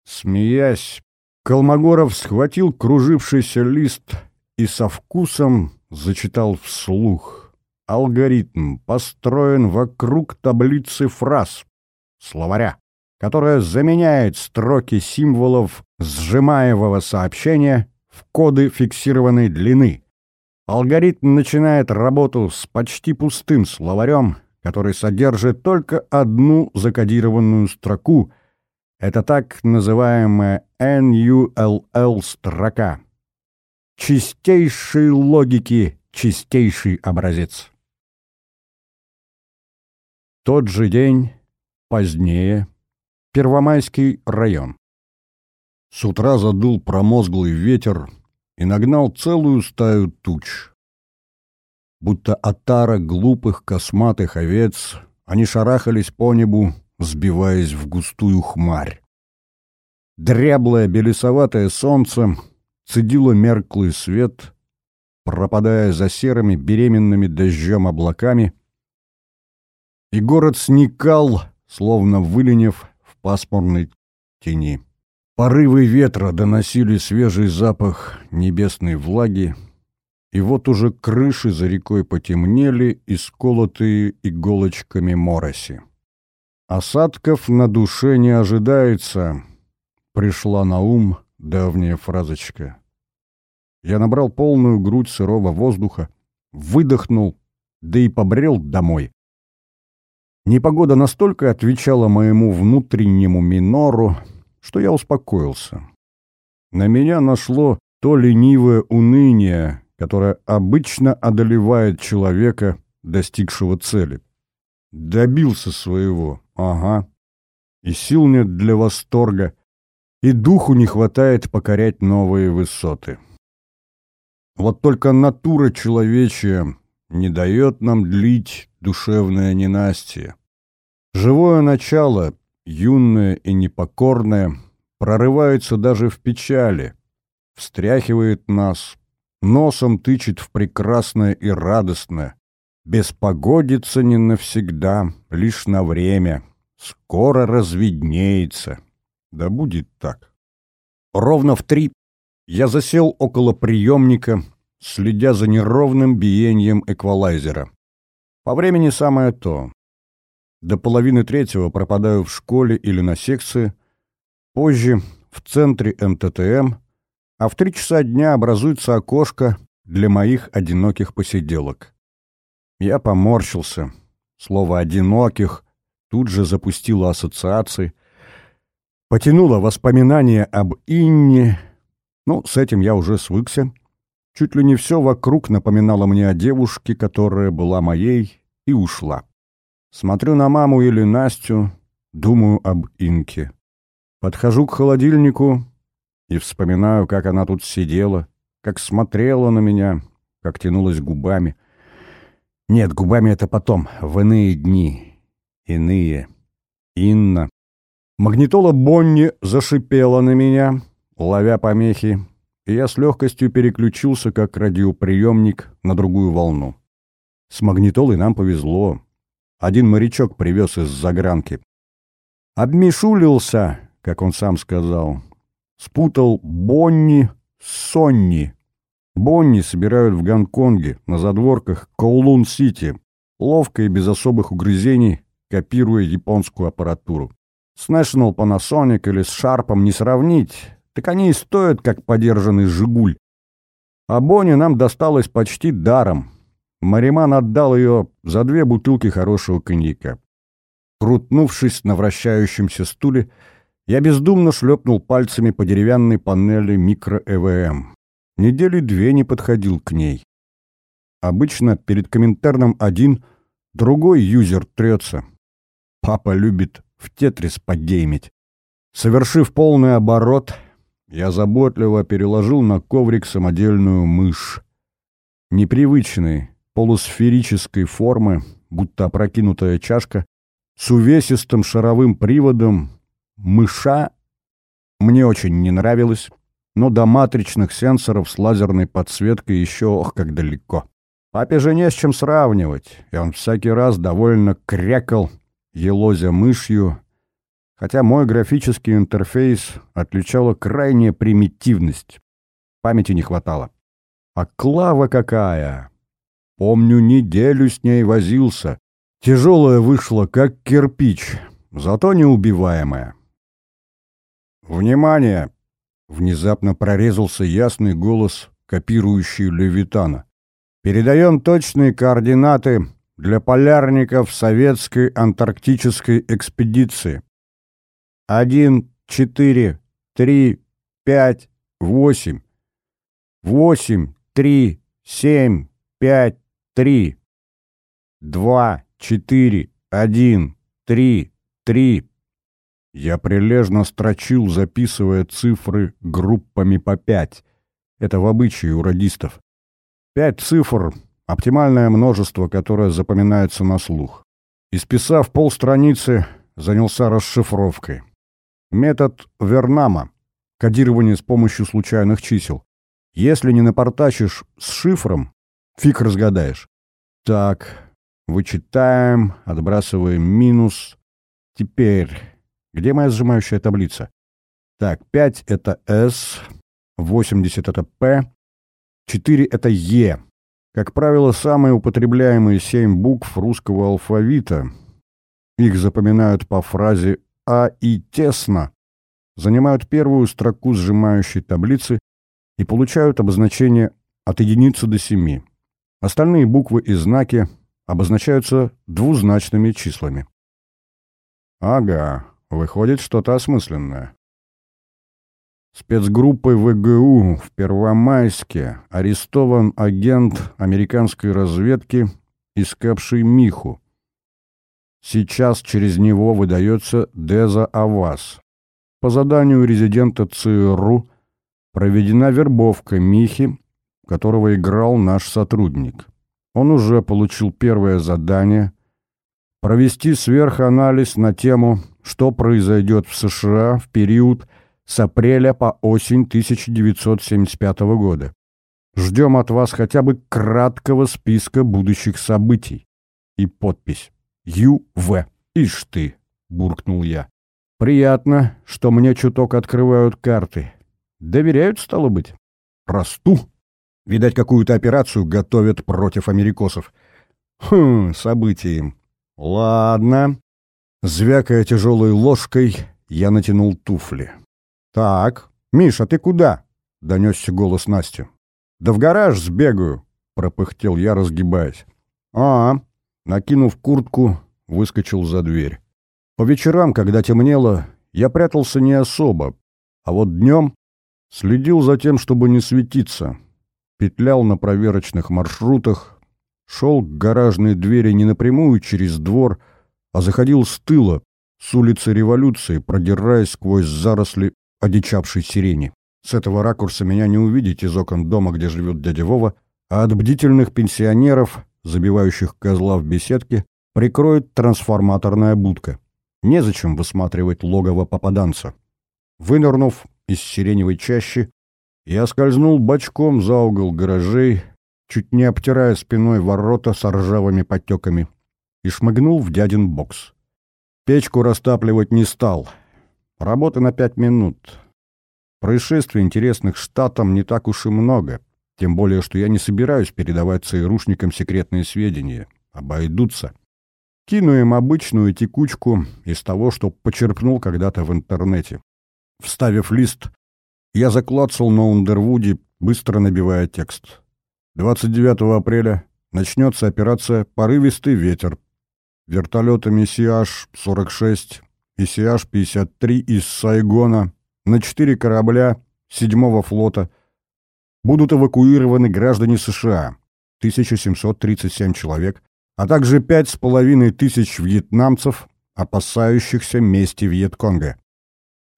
Смеясь, Колмогоров схватил кружившийся лист и со вкусом зачитал вслух. Алгоритм построен вокруг таблицы фраз, словаря, которая заменяет строки символов сжимаемого сообщения в коды фиксированной длины. Алгоритм начинает работу с почти пустым словарем, который содержит только одну закодированную строку. Это так называемая NULL-строка. Чистейшей логики, чистейший образец. Тот же день, позднее, Первомайский район. С утра задул промозглый ветер, и нагнал целую стаю туч. Будто отара глупых косматых овец, они шарахались по небу, сбиваясь в густую хмарь. Дряблое белесоватое солнце цедило мерклый свет, пропадая за серыми беременными дождем облаками, и город сникал, словно выленив в пасмурной тени. Порывы ветра доносили свежий запах небесной влаги, и вот уже крыши за рекой потемнели, исколотые иголочками мороси. «Осадков на душе не ожидается», — пришла на ум давняя фразочка. Я набрал полную грудь сырого воздуха, выдохнул, да и побрел домой. Непогода настолько отвечала моему внутреннему минору, что я успокоился. На меня нашло то ленивое уныние, которое обычно одолевает человека, достигшего цели. Добился своего, ага. И сил нет для восторга, и духу не хватает покорять новые высоты. Вот только натура человечья не дает нам длить душевное ненастье. Живое начало, юное и непокорное, прорывается даже в печали, встряхивает нас, носом тычет в прекрасное и радостное, беспогодится не навсегда, лишь на время, скоро разведнеется. Да будет так. Ровно в три Я засел около приемника, следя за неровным биением эквалайзера. По времени самое то. До половины третьего пропадаю в школе или на секции, позже в центре МТТМ, а в три часа дня образуется окошко для моих одиноких посиделок. Я поморщился. Слово «одиноких» тут же запустило ассоциации, потянуло воспоминания об Инне. Ну, с этим я уже свыкся. Чуть ли не все вокруг напоминало мне о девушке, которая была моей и ушла. Смотрю на маму или Настю, думаю об Инке. Подхожу к холодильнику и вспоминаю, как она тут сидела, как смотрела на меня, как тянулась губами. Нет, губами это потом, в иные дни. Иные. Инна. Магнитола Бонни зашипела на меня, ловя помехи, и я с легкостью переключился, как радиоприемник, на другую волну. С магнитолой нам повезло. Один морячок привез из загранки. Обмешулился, как он сам сказал. Спутал Бонни с Сонни. Бонни собирают в Гонконге, на задворках Коулун-Сити, ловко и без особых угрызений, копируя японскую аппаратуру. С National Panasonic или с Шарпом не сравнить, так они и стоят, как подержанный «Жигуль». А Бонни нам досталось почти даром. Мариман отдал ее за две бутылки хорошего коньяка. Крутнувшись на вращающемся стуле, я бездумно шлепнул пальцами по деревянной панели микро-ЭВМ. Недели две не подходил к ней. Обычно перед комментарном один, другой юзер трется. Папа любит в тетрис подгеймить. Совершив полный оборот, я заботливо переложил на коврик самодельную мышь. Непривычной, полусферической формы, будто опрокинутая чашка, с увесистым шаровым приводом, мыша мне очень не нравилась, но до матричных сенсоров с лазерной подсветкой еще ох как далеко. Папе же не с чем сравнивать, и он всякий раз довольно крякал, елозя мышью, хотя мой графический интерфейс отличала крайняя примитивность. Памяти не хватало. А Клава какая! Помню, неделю с ней возился. Тяжелая вышла, как кирпич, зато неубиваемая. «Внимание!» Внезапно прорезался ясный голос, копирующий Левитана. «Передаем точные координаты для полярников советской антарктической экспедиции. Один, четыре, три, пять, восемь. Восемь, три, семь, пять, три. Два, четыре, один, три, три, я прилежно строчил, записывая цифры группами по пять. Это в обычае у радистов. Пять цифр — оптимальное множество, которое запоминается на слух. Исписав полстраницы, занялся расшифровкой. Метод Вернама — кодирование с помощью случайных чисел. Если не напортачишь с шифром, фиг разгадаешь. Так, вычитаем, отбрасываем минус. Теперь где моя сжимающая таблица? Так, 5 — это S, 80 — это P, 4 — это E. Как правило, самые употребляемые семь букв русского алфавита. Их запоминают по фразе «а» и «тесно», занимают первую строку сжимающей таблицы и получают обозначение от единицы до семи. Остальные буквы и знаки обозначаются двузначными числами. Ага, Выходит, что-то осмысленное. Спецгруппой ВГУ в Первомайске арестован агент американской разведки, искавший Миху. Сейчас через него выдается Деза Авас. По заданию резидента ЦРУ проведена вербовка Михи, которого играл наш сотрудник. Он уже получил первое задание провести сверханализ на тему что произойдет в США в период с апреля по осень 1975 года. Ждем от вас хотя бы краткого списка будущих событий. И подпись «ЮВ». «Ишь ты!» — буркнул я. «Приятно, что мне чуток открывают карты. Доверяют, стало быть. Расту. Видать, какую-то операцию готовят против америкосов. Хм, события им. Ладно. Звякая тяжелой ложкой, я натянул туфли. «Так, Миша, ты куда?» — донесся голос Насти. «Да в гараж сбегаю», — пропыхтел я, разгибаясь. «А, накинув куртку, выскочил за дверь. По вечерам, когда темнело, я прятался не особо, а вот днем следил за тем, чтобы не светиться. Петлял на проверочных маршрутах, шел к гаражной двери не напрямую через двор, а заходил с тыла, с улицы Революции, продираясь сквозь заросли одичавшей сирени. С этого ракурса меня не увидеть из окон дома, где живет дядя Вова, а от бдительных пенсионеров, забивающих козла в беседке, прикроет трансформаторная будка. Незачем высматривать логово попаданца. Вынырнув из сиреневой чащи, я скользнул бочком за угол гаражей, чуть не обтирая спиной ворота с ржавыми подтеками, и шмыгнул в дядин бокс. Печку растапливать не стал. Работы на пять минут. Происшествий, интересных штатам, не так уж и много. Тем более, что я не собираюсь передавать ЦРУшникам секретные сведения. Обойдутся. Кину им обычную текучку из того, что почерпнул когда-то в интернете. Вставив лист, я заклацал на Ундервуде, быстро набивая текст. 29 апреля начнется операция «Порывистый ветер». Вертолетами CH-46 и CH-53 из Сайгона на четыре корабля 7-го флота будут эвакуированы граждане США, 1737 человек, а также пять с половиной тысяч вьетнамцев, опасающихся мести Вьетконга.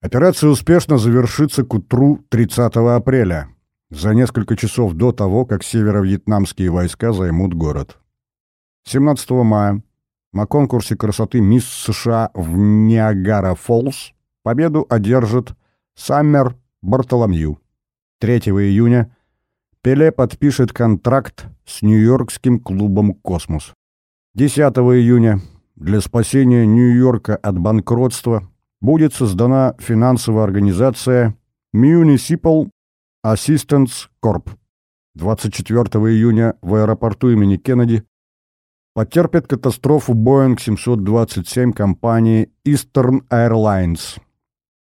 Операция успешно завершится к утру 30 апреля, за несколько часов до того, как северо-вьетнамские войска займут город. 17 мая на конкурсе красоты «Мисс США» в Ниагара-Фоллс победу одержит Саммер Бартоломью. 3 июня Пеле подпишет контракт с нью-йоркским клубом «Космос». 10 июня для спасения Нью-Йорка от банкротства будет создана финансовая организация Municipal Assistance Corp. 24 июня в аэропорту имени Кеннеди потерпит катастрофу Boeing 727 компании Eastern Airlines.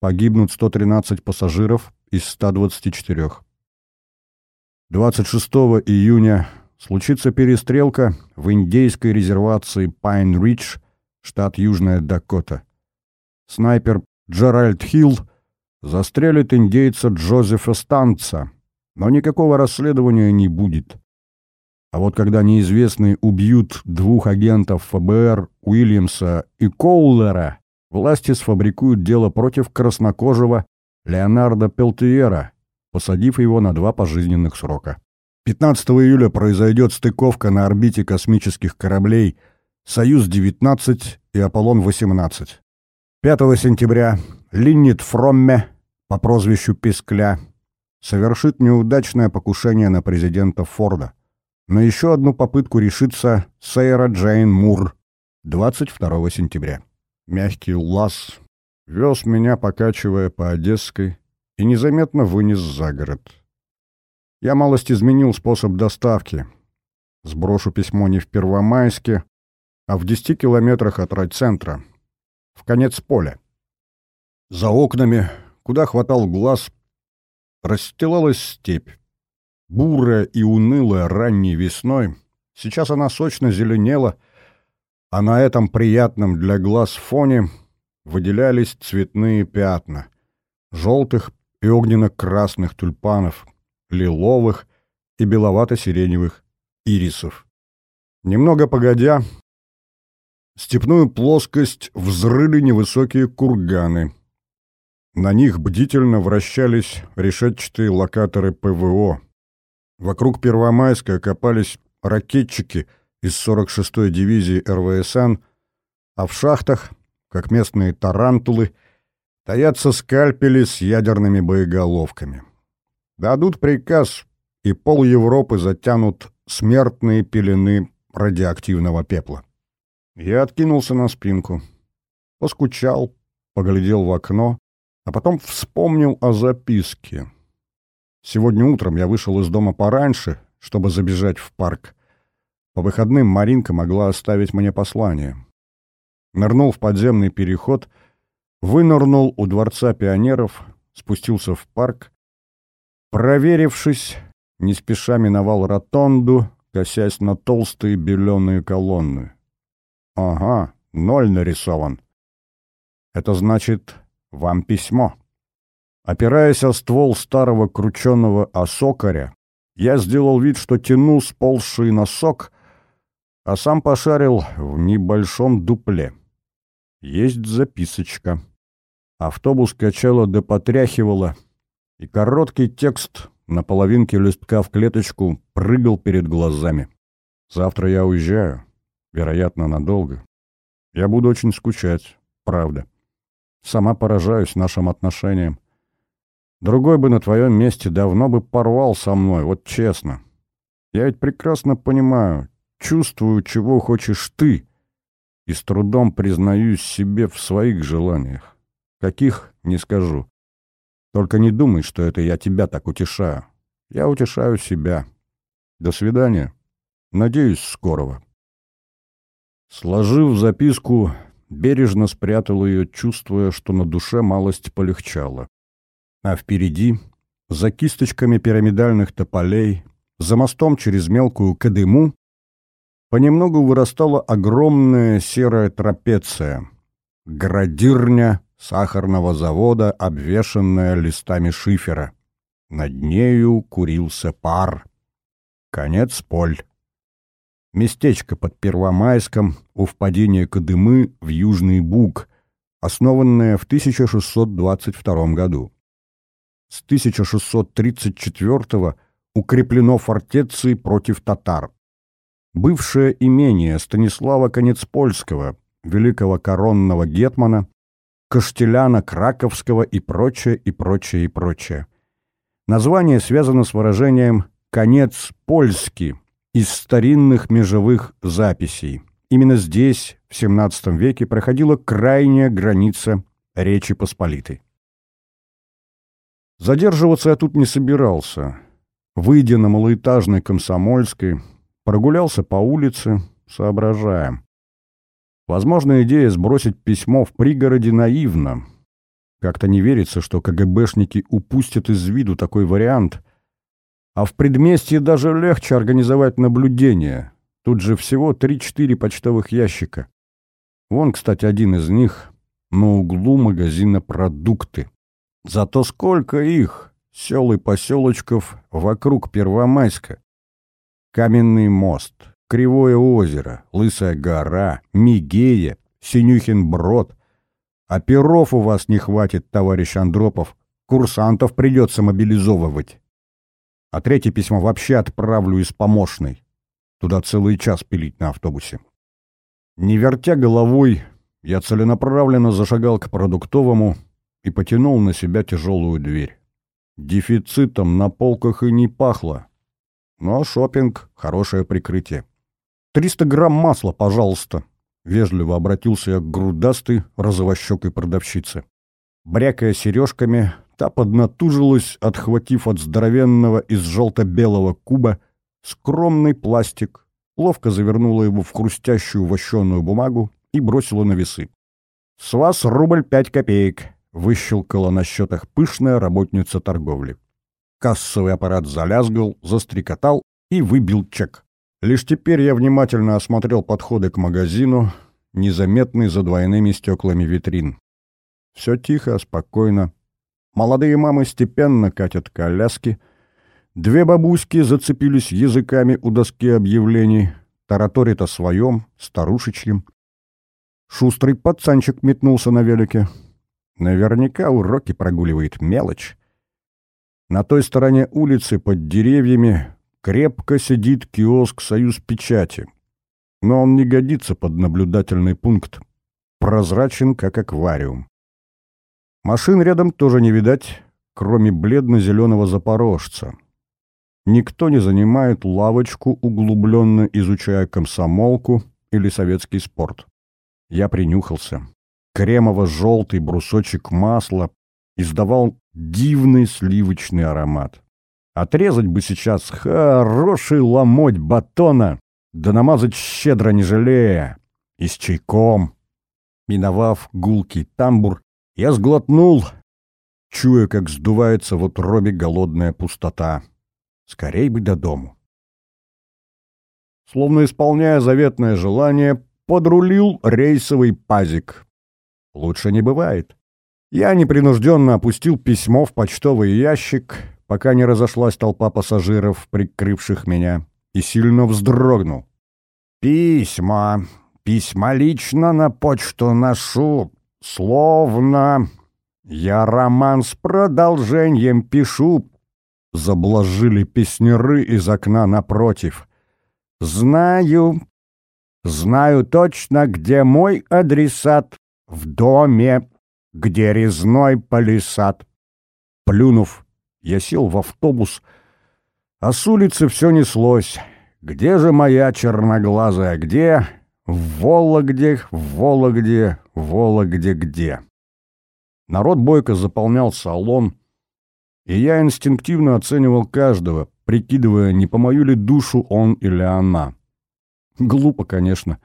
Погибнут 113 пассажиров из 124. 26 июня случится перестрелка в индейской резервации Пайн-Ридж, штат Южная Дакота. Снайпер Джеральд Хилл застрелит индейца Джозефа Станца, но никакого расследования не будет. А вот когда неизвестные убьют двух агентов ФБР Уильямса и Коулера, власти сфабрикуют дело против краснокожего Леонардо Пелтиера, посадив его на два пожизненных срока. 15 июля произойдет стыковка на орбите космических кораблей «Союз-19» и «Аполлон-18». 5 сентября Линнит Фромме по прозвищу Пескля совершит неудачное покушение на президента Форда. На еще одну попытку решится Сейра Джейн Мур 22 сентября. Мягкий лаз вез меня, покачивая по Одесской, и незаметно вынес за город. Я малость изменил способ доставки. Сброшу письмо не в Первомайске, а в десяти километрах от райцентра, в конец поля. За окнами, куда хватал глаз, расстилалась степь. Бурая и унылая ранней весной, сейчас она сочно зеленела, а на этом приятном для глаз фоне выделялись цветные пятна — желтых и огненно-красных тюльпанов — лиловых и беловато-сиреневых ирисов. Немного погодя, степную плоскость взрыли невысокие курганы. На них бдительно вращались решетчатые локаторы ПВО. Вокруг Первомайска окопались ракетчики из 46-й дивизии РВСН, а в шахтах, как местные тарантулы, таятся скальпели с ядерными боеголовками. Дадут приказ, и пол Европы затянут смертные пелены радиоактивного пепла. Я откинулся на спинку, поскучал, поглядел в окно, а потом вспомнил о записке. Сегодня утром я вышел из дома пораньше, чтобы забежать в парк. По выходным Маринка могла оставить мне послание. Нырнул в подземный переход, вынырнул у Дворца пионеров, спустился в парк. Проверившись, не спеша миновал ротонду, косясь на толстые беленые колонны. Ага, ноль нарисован. Это значит, вам письмо. Опираясь о ствол старого крученого осокаря, я сделал вид, что тяну сползший носок, а сам пошарил в небольшом дупле. Есть записочка. Автобус качало да потряхивало, и короткий текст на половинке листка в клеточку прыгал перед глазами. Завтра я уезжаю, вероятно, надолго. Я буду очень скучать, правда. Сама поражаюсь нашим отношениям. Другой бы на твоем месте давно бы порвал со мной, вот честно. Я ведь прекрасно понимаю, чувствую, чего хочешь ты, и с трудом признаюсь себе в своих желаниях. Каких, не скажу. Только не думай, что это я тебя так утешаю. Я утешаю себя. До свидания. Надеюсь, скорого. Сложив записку, бережно спрятал ее, чувствуя, что на душе малость полегчало. А впереди, за кисточками пирамидальных тополей, за мостом через мелкую кадыму, понемногу вырастала огромная серая трапеция, градирня сахарного завода, обвешанная листами шифера. Над нею курился пар. Конец поль. Местечко под Первомайском у впадения Кадымы в Южный Буг, основанное в 1622 году. С 1634 укреплено фортецией против татар. Бывшее имение Станислава Конецпольского, великого коронного гетмана, Каштеляна Краковского и прочее, и прочее, и прочее. Название связано с выражением «конец польский» из старинных межевых записей. Именно здесь, в XVII веке, проходила крайняя граница Речи Посполитой. Задерживаться я тут не собирался. Выйдя на малоэтажной Комсомольской, прогулялся по улице, соображая. Возможно, идея сбросить письмо в пригороде наивна. Как-то не верится, что КГБшники упустят из виду такой вариант. А в предместье даже легче организовать наблюдение. Тут же всего 3-4 почтовых ящика. Вон, кстати, один из них на углу магазина «Продукты». Зато сколько их, сел и поселочков, вокруг Первомайска. Каменный мост, Кривое озеро, Лысая гора, Мигея, Синюхин брод. А перов у вас не хватит, товарищ Андропов. Курсантов придется мобилизовывать. А третье письмо вообще отправлю из помощной. Туда целый час пилить на автобусе. Не вертя головой, я целенаправленно зашагал к продуктовому и потянул на себя тяжелую дверь. Дефицитом на полках и не пахло. Но шопинг — хорошее прикрытие. «Триста грамм масла, пожалуйста», — вежливо обратился я к грудастой, розовощекой продавщице. Брякая сережками, та поднатужилась, отхватив от здоровенного из желто-белого куба скромный пластик, ловко завернула его в хрустящую вощеную бумагу и бросила на весы. «С вас рубль пять копеек», — выщелкала на счетах пышная работница торговли. Кассовый аппарат залязгал, застрекотал и выбил чек. Лишь теперь я внимательно осмотрел подходы к магазину, незаметный за двойными стеклами витрин. Все тихо, спокойно. Молодые мамы степенно катят коляски. Две бабуськи зацепились языками у доски объявлений, тараторит о своем, старушечьем. Шустрый пацанчик метнулся на велике. Наверняка уроки прогуливает мелочь. На той стороне улицы под деревьями крепко сидит киоск «Союз печати». Но он не годится под наблюдательный пункт. Прозрачен, как аквариум. Машин рядом тоже не видать, кроме бледно-зеленого запорожца. Никто не занимает лавочку, углубленно изучая комсомолку или советский спорт. Я принюхался. Кремово-желтый брусочек масла издавал дивный сливочный аромат. Отрезать бы сейчас хороший ломоть батона, да намазать щедро не жалея, и с чайком. Миновав гулкий тамбур, я сглотнул, чуя, как сдувается в утробе голодная пустота. Скорей бы до дому. Словно исполняя заветное желание, подрулил рейсовый пазик. Лучше не бывает. Я непринужденно опустил письмо в почтовый ящик, пока не разошлась толпа пассажиров, прикрывших меня, и сильно вздрогнул. «Письма! Письма лично на почту ношу, словно я роман с продолжением пишу», — заблажили песнеры из окна напротив. «Знаю, знаю точно, где мой адресат, в доме, где резной палисад». Плюнув, я сел в автобус, а с улицы все неслось. Где же моя черноглазая, где? В Вологде, в Вологде, в Вологде где? Народ бойко заполнял салон, и я инстинктивно оценивал каждого, прикидывая, не по мою ли душу он или она. Глупо, конечно,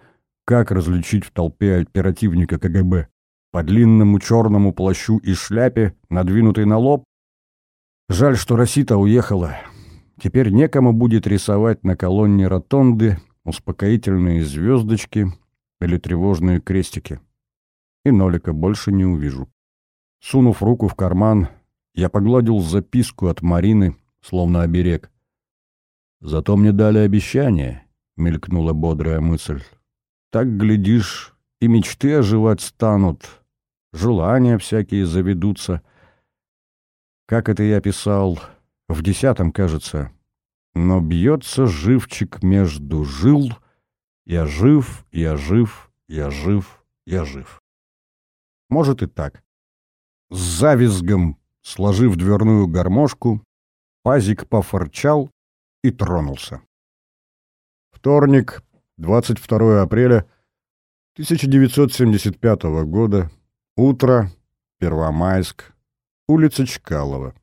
как различить в толпе оперативника КГБ? По длинному черному плащу и шляпе, надвинутой на лоб? Жаль, что Росита уехала. Теперь некому будет рисовать на колонне ротонды успокоительные звездочки или тревожные крестики. И Нолика больше не увижу. Сунув руку в карман, я погладил записку от Марины, словно оберег. «Зато мне дали обещание», — мелькнула бодрая мысль. «Так, глядишь, и мечты оживать станут, желания всякие заведутся». Как это я писал? В десятом, кажется. Но бьется живчик между жил. Я жив, я жив, я жив, я жив. Может и так. С завизгом, сложив дверную гармошку, пазик пофорчал и тронулся. Вторник, 22 апреля 1975 года, утро, Первомайск, улица Чкалова.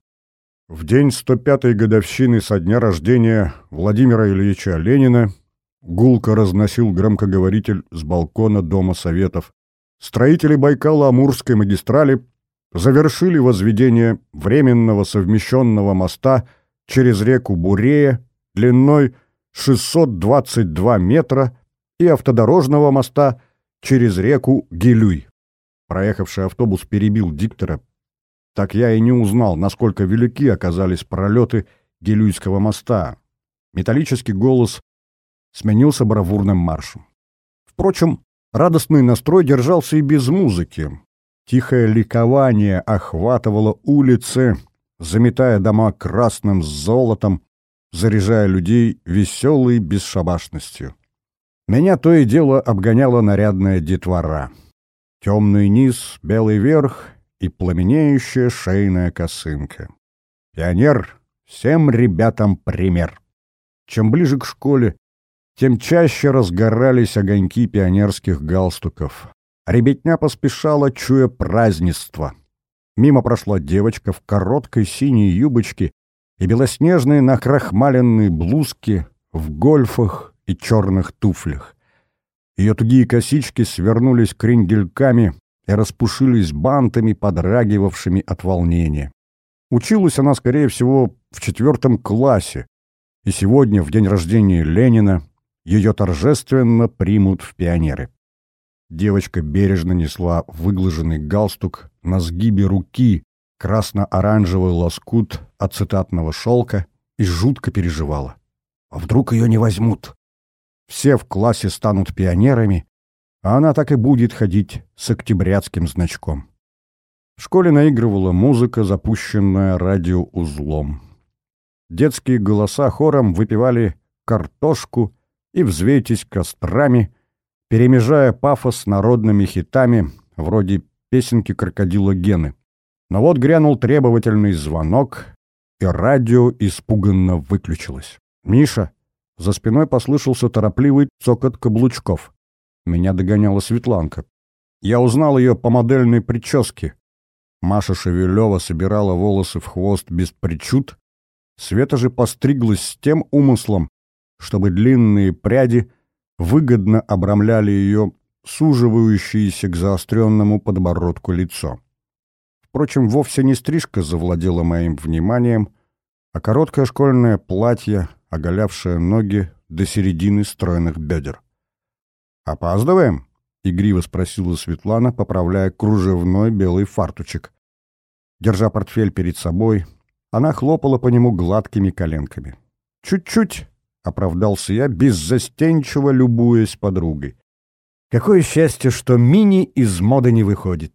В день 105-й годовщины со дня рождения Владимира Ильича Ленина гулко разносил громкоговоритель с балкона Дома Советов. Строители Байкала-Амурской магистрали завершили возведение временного совмещенного моста через реку Бурея длиной 622 метра и автодорожного моста через реку Гилюй. Проехавший автобус перебил диктора, так я и не узнал, насколько велики оказались пролеты Гелюйского моста. Металлический голос сменился бравурным маршем. Впрочем, радостный настрой держался и без музыки. Тихое ликование охватывало улицы, заметая дома красным золотом, заряжая людей веселой бесшабашностью. Меня то и дело обгоняла нарядная детвора. Темный низ, белый верх — и пламенеющая шейная косынка. Пионер всем ребятам пример. Чем ближе к школе, тем чаще разгорались огоньки пионерских галстуков. Ребятня поспешала, чуя празднество. Мимо прошла девочка в короткой синей юбочке и белоснежной накрахмаленной блузке в гольфах и черных туфлях. Ее тугие косички свернулись крендельками и распушились бантами, подрагивавшими от волнения. Училась она, скорее всего, в четвертом классе, и сегодня, в день рождения Ленина, ее торжественно примут в пионеры. Девочка бережно несла выглаженный галстук на сгибе руки, красно-оранжевый лоскут ацетатного шелка и жутко переживала. А вдруг ее не возьмут? Все в классе станут пионерами, а она так и будет ходить с октябрятским значком. В школе наигрывала музыка, запущенная радиоузлом. Детские голоса хором выпивали «картошку» и «взвейтесь кострами», перемежая пафос народными хитами, вроде песенки крокодила Гены. Но вот грянул требовательный звонок, и радио испуганно выключилось. «Миша!» За спиной послышался торопливый цокот каблучков. Меня догоняла Светланка. Я узнал ее по модельной прическе. Маша Шевелева собирала волосы в хвост без причуд, Света же постриглась с тем умыслом, чтобы длинные пряди выгодно обрамляли ее суживающееся к заостренному подбородку лицо. Впрочем, вовсе не стрижка завладела моим вниманием, а короткое школьное платье, оголявшее ноги до середины стройных бедер. «Опаздываем?» — игриво спросила Светлана, поправляя кружевной белый фартучек. Держа портфель перед собой, она хлопала по нему гладкими коленками. «Чуть-чуть», — оправдался я, беззастенчиво любуясь подругой. «Какое счастье, что мини из моды не выходит!»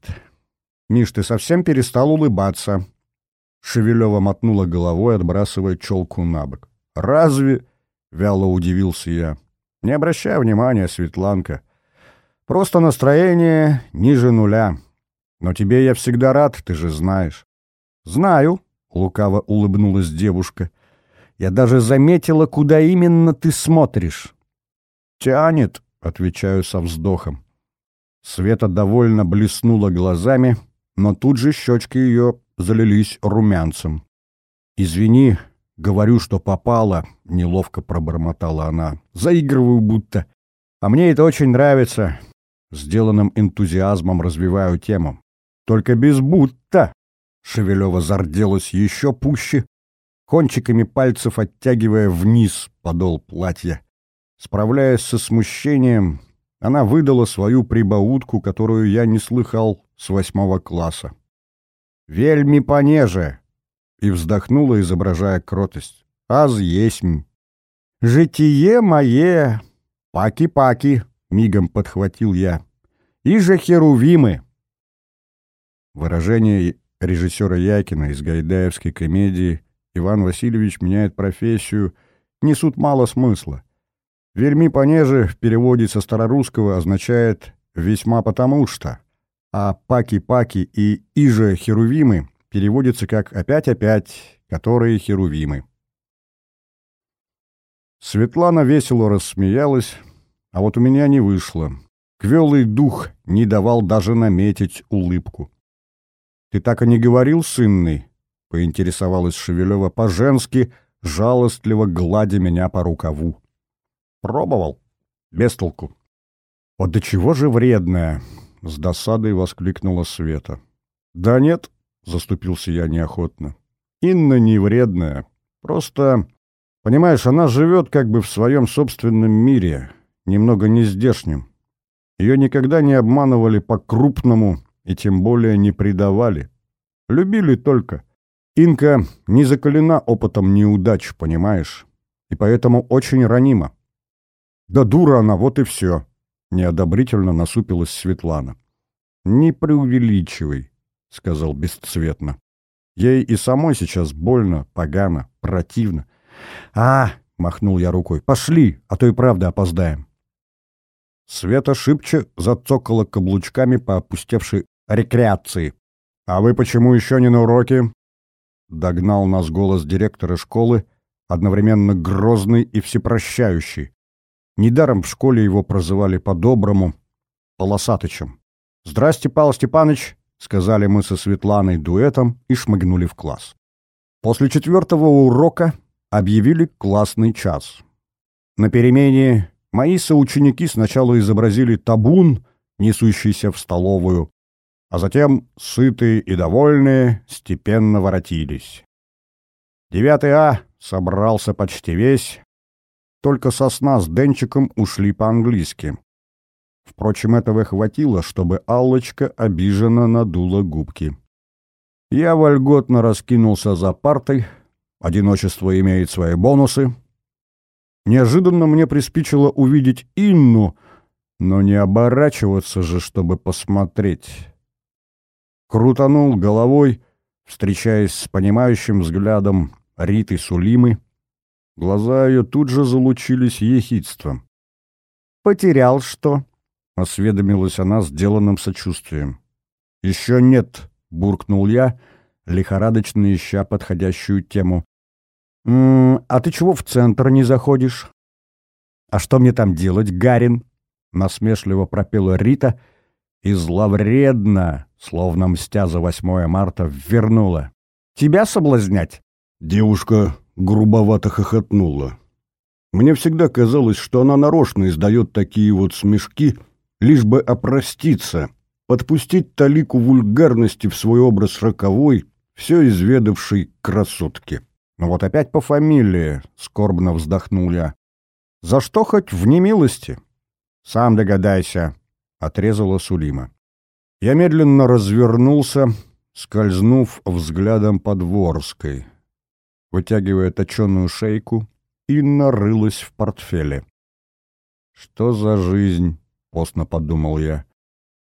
«Миш, ты совсем перестал улыбаться!» Шевелева мотнула головой, отбрасывая челку на бок. «Разве?» — вяло удивился я. «Не обращай внимания, Светланка. Просто настроение ниже нуля. Но тебе я всегда рад, ты же знаешь». «Знаю», — лукаво улыбнулась девушка. «Я даже заметила, куда именно ты смотришь». «Тянет», — отвечаю со вздохом. Света довольно блеснула глазами, но тут же щечки ее залились румянцем. «Извини, говорю, что попала», — неловко пробормотала она. «Заигрываю будто. А мне это очень нравится. Сделанным энтузиазмом развиваю тему. Только без будто. Шевелева зарделась еще пуще, кончиками пальцев оттягивая вниз подол платья. Справляясь со смущением, она выдала свою прибаутку, которую я не слыхал с восьмого класса. «Вельми понеже!» и вздохнула, изображая кротость. «Аз есмь!» «Житие мое!» «Паки-паки!» — мигом подхватил я. «И же херувимы!» Выражение режиссера Якина из гайдаевской комедии «Иван Васильевич меняет профессию» несут мало смысла. «Вельми понеже» в переводе со старорусского означает «весьма потому что», а «паки-паки» и «иже херувимы» переводится как «опять-опять», «которые херувимы». Светлана весело рассмеялась, а вот у меня не вышло. Квелый дух не давал даже наметить улыбку. «Ты так и не говорил, сынный?» — поинтересовалась Шевелева по-женски, жалостливо гладя меня по рукаву. «Пробовал. Без толку». «Вот до чего же вредная!» — с досадой воскликнула Света. «Да нет», — заступился я неохотно. «Инна не вредная. Просто, понимаешь, она живет как бы в своем собственном мире, немного нездешнем. Ее никогда не обманывали по-крупному и тем более не предавали. Любили только. Инка не закалена опытом неудач, понимаешь? И поэтому очень ранима. Да дура она, вот и все. Неодобрительно насупилась Светлана. Не преувеличивай, сказал бесцветно. Ей и самой сейчас больно, погано, противно. А, махнул я рукой, пошли, а то и правда опоздаем. Света шибче зацокала каблучками по опустевшей рекреации. «А вы почему еще не на уроке?» Догнал нас голос директора школы, одновременно грозный и всепрощающий. Недаром в школе его прозывали по-доброму Полосатычем. «Здрасте, Павел Степанович!» — сказали мы со Светланой дуэтом и шмыгнули в класс. После четвертого урока объявили классный час. На перемене мои соученики сначала изобразили табун, несущийся в столовую, а затем, сытые и довольные, степенно воротились. Девятый А собрался почти весь, только сосна с Денчиком ушли по-английски. Впрочем, этого хватило, чтобы Аллочка обиженно надула губки. Я вольготно раскинулся за партой, одиночество имеет свои бонусы. Неожиданно мне приспичило увидеть Инну, но не оборачиваться же, чтобы посмотреть крутанул головой, встречаясь с понимающим взглядом Риты Сулимы. Глаза ее тут же залучились ехидством. «Потерял что?» — осведомилась она сделанным сочувствием. «Еще нет», — буркнул я, лихорадочно ища подходящую тему. «М -м, «А ты чего в центр не заходишь?» «А что мне там делать, Гарин?» — насмешливо пропела Рита — и зловредно, словно мстя за 8 марта, вернула. «Тебя соблазнять?» «Девушка, грубовато хохотнула. Мне всегда казалось, что она нарочно издает такие вот смешки, лишь бы опроститься, подпустить талику вульгарности в свой образ роковой, все изведавшей красотки. Но вот опять по фамилии, скорбно вздохнул я. За что хоть в немилости? Сам догадайся, отрезала Сулима. Я медленно развернулся, скользнув взглядом по Дворской. Вытягивая точеную шейку, Инна рылась в портфеле. «Что за жизнь?» — постно подумал я.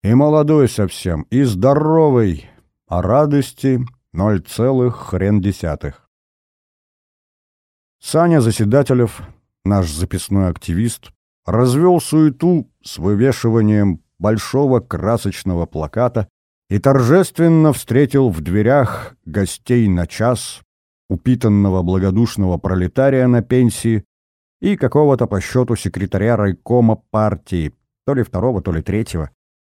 «И молодой совсем, и здоровый, а радости ноль целых хрен десятых». Саня Заседателев, наш записной активист, развел суету с вывешиванием большого красочного плаката и торжественно встретил в дверях гостей на час, упитанного благодушного пролетария на пенсии и какого-то по счету секретаря райкома партии, то ли второго, то ли третьего.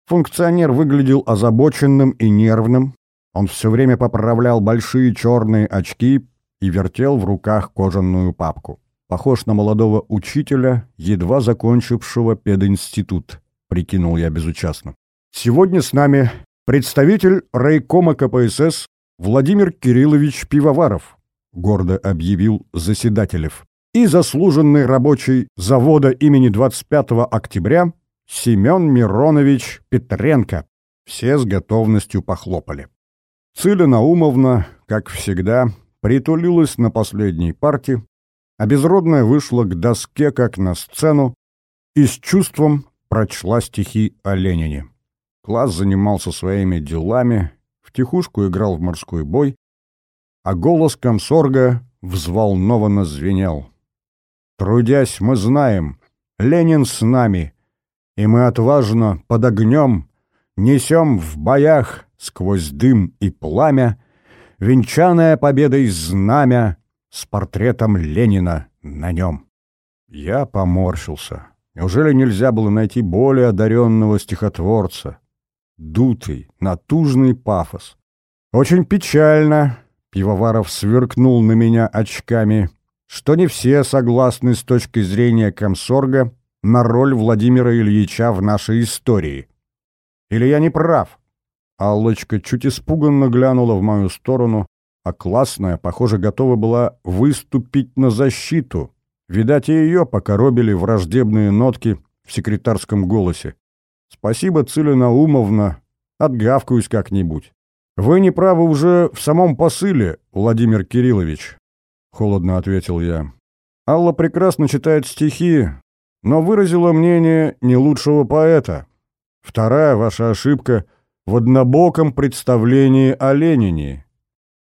Функционер выглядел озабоченным и нервным, он все время поправлял большие черные очки и вертел в руках кожаную папку. Похож на молодого учителя, едва закончившего пединститут, прикинул я безучастно. Сегодня с нами представитель райкома КПСС Владимир Кириллович Пивоваров, гордо объявил Заседателев, и заслуженный рабочий завода имени 25 октября Семен Миронович Петренко. Все с готовностью похлопали. Циля Наумовна, как всегда, притулилась на последней парте, а безродная вышла к доске, как на сцену, и с чувством прочла стихи о Ленине. Класс занимался своими делами, втихушку играл в морской бой, а голос комсорга взволнованно звенел. «Трудясь, мы знаем, Ленин с нами, и мы отважно под огнем несем в боях сквозь дым и пламя венчанное победой знамя с портретом Ленина на нем». Я поморщился. Неужели нельзя было найти более одаренного стихотворца? Дутый, натужный пафос. Очень печально, Пивоваров сверкнул на меня очками, что не все согласны с точки зрения комсорга на роль Владимира Ильича в нашей истории. Или я не прав? Аллочка чуть испуганно глянула в мою сторону, а классная, похоже, готова была выступить на защиту. Видать, и ее покоробили враждебные нотки в секретарском голосе. «Спасибо, Циля Наумовна, отгавкаюсь как-нибудь». «Вы не правы уже в самом посыле, Владимир Кириллович», — холодно ответил я. «Алла прекрасно читает стихи, но выразила мнение не лучшего поэта. Вторая ваша ошибка в однобоком представлении о Ленине.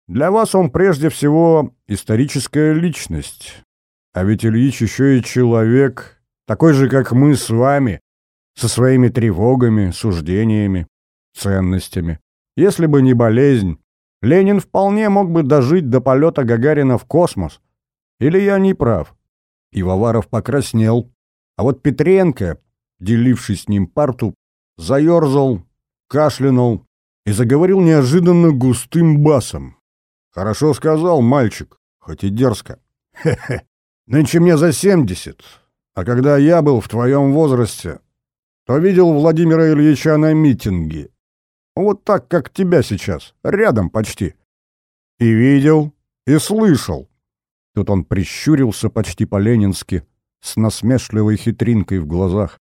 Для вас он прежде всего историческая личность, а ведь Ильич еще и человек, такой же, как мы с вами, со своими тревогами, суждениями, ценностями. Если бы не болезнь, Ленин вполне мог бы дожить до полета Гагарина в космос. Или я не прав? Ивоваров покраснел, а вот Петренко, деливший с ним парту, заерзал, кашлянул и заговорил неожиданно густым басом. «Хорошо сказал мальчик, хоть и дерзко. Хе-хе, нынче мне за семьдесят, а когда я был в твоем возрасте, то видел Владимира Ильича на митинге. Вот так, как тебя сейчас, рядом почти. И видел, и слышал. Тут он прищурился почти по-ленински, с насмешливой хитринкой в глазах.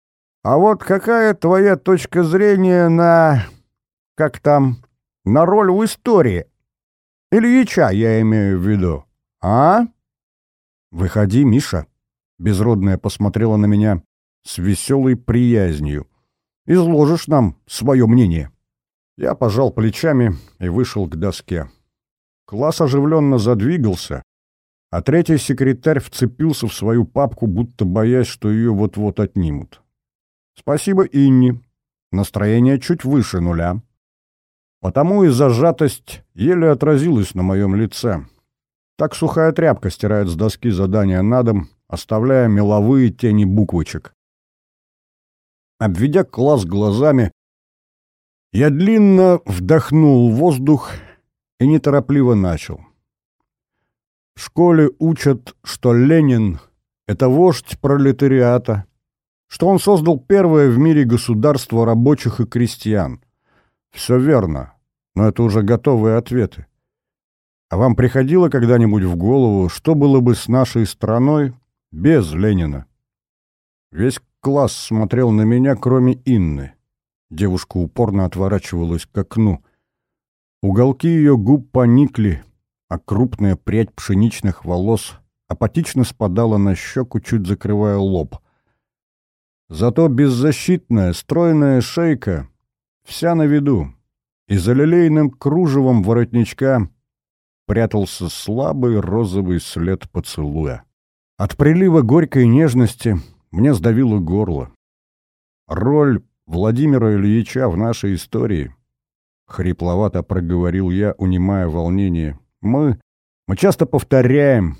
А вот какая твоя точка зрения на... как там... на роль в истории? Ильича, я имею в виду. А? Выходи, Миша. Безродная посмотрела на меня с веселой приязнью. Изложишь нам свое мнение. Я пожал плечами и вышел к доске. Класс оживленно задвигался, а третий секретарь вцепился в свою папку, будто боясь, что ее вот-вот отнимут. Спасибо Инне. Настроение чуть выше нуля. Потому и зажатость еле отразилась на моем лице. Так сухая тряпка стирает с доски задания на дом, оставляя меловые тени буквочек. Обведя класс глазами, я длинно вдохнул воздух и неторопливо начал. В школе учат, что Ленин — это вождь пролетариата, что он создал первое в мире государство рабочих и крестьян. Все верно, но это уже готовые ответы. А вам приходило когда-нибудь в голову, что было бы с нашей страной без Ленина? Весь класс смотрел на меня, кроме Инны. Девушка упорно отворачивалась к окну. Уголки ее губ поникли, а крупная прядь пшеничных волос апатично спадала на щеку, чуть закрывая лоб. Зато беззащитная, стройная шейка вся на виду, и за лилейным кружевом воротничка прятался слабый розовый след поцелуя. От прилива горькой нежности мне сдавило горло. Роль Владимира Ильича в нашей истории, хрипловато проговорил я, унимая волнение. Мы, мы часто повторяем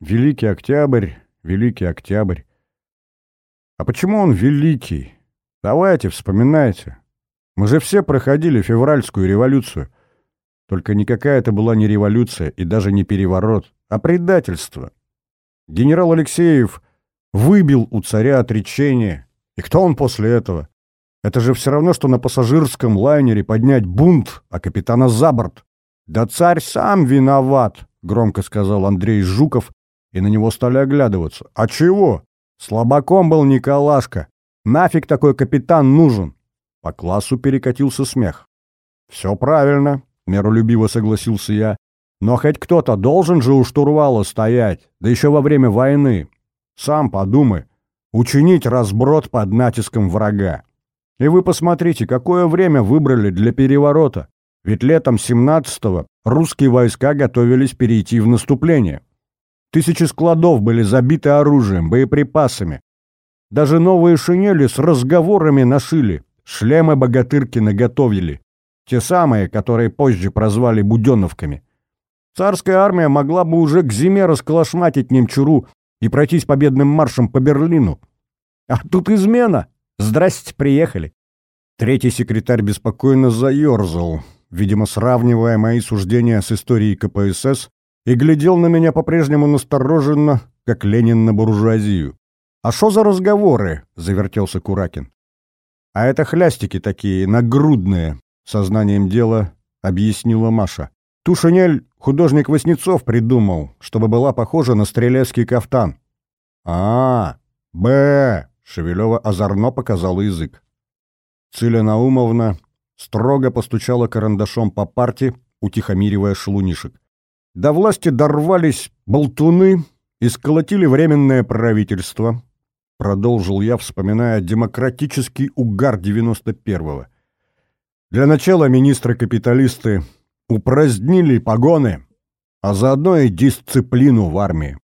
«Великий Октябрь, Великий Октябрь». А почему он великий? Давайте, вспоминайте. Мы же все проходили февральскую революцию. Только никакая это была не революция и даже не переворот, а предательство. Генерал Алексеев выбил у царя отречение. И кто он после этого? Это же все равно, что на пассажирском лайнере поднять бунт, а капитана за борт. «Да царь сам виноват», — громко сказал Андрей Жуков, и на него стали оглядываться. «А чего? Слабаком был Николашка. Нафиг такой капитан нужен?» По классу перекатился смех. «Все правильно», — миролюбиво согласился я. «Но хоть кто-то должен же у штурвала стоять, да еще во время войны. Сам подумай, учинить разброд под натиском врага. И вы посмотрите, какое время выбрали для переворота. Ведь летом 17-го русские войска готовились перейти в наступление. Тысячи складов были забиты оружием, боеприпасами. Даже новые шинели с разговорами нашили, шлемы богатырки наготовили. Те самые, которые позже прозвали буденовками. Царская армия могла бы уже к зиме расколошматить немчуру и пройтись победным маршем по Берлину. А тут измена. Здрасте, приехали. Третий секретарь беспокойно заерзал, видимо, сравнивая мои суждения с историей КПСС, и глядел на меня по-прежнему настороженно, как Ленин на буржуазию. «А что за разговоры?» — завертелся Куракин. «А это хлястики такие, нагрудные», — сознанием дела объяснила Маша. «Ту шинель художник Васнецов придумал, чтобы была похожа на стрелецкий кафтан». «А, Б, Шевелева озорно показала язык. Циля Наумовна строго постучала карандашом по парте, утихомиривая шелунишек. До власти дорвались болтуны и сколотили временное правительство, продолжил я, вспоминая демократический угар 91-го. Для начала министры-капиталисты упразднили погоны, а заодно и дисциплину в армии.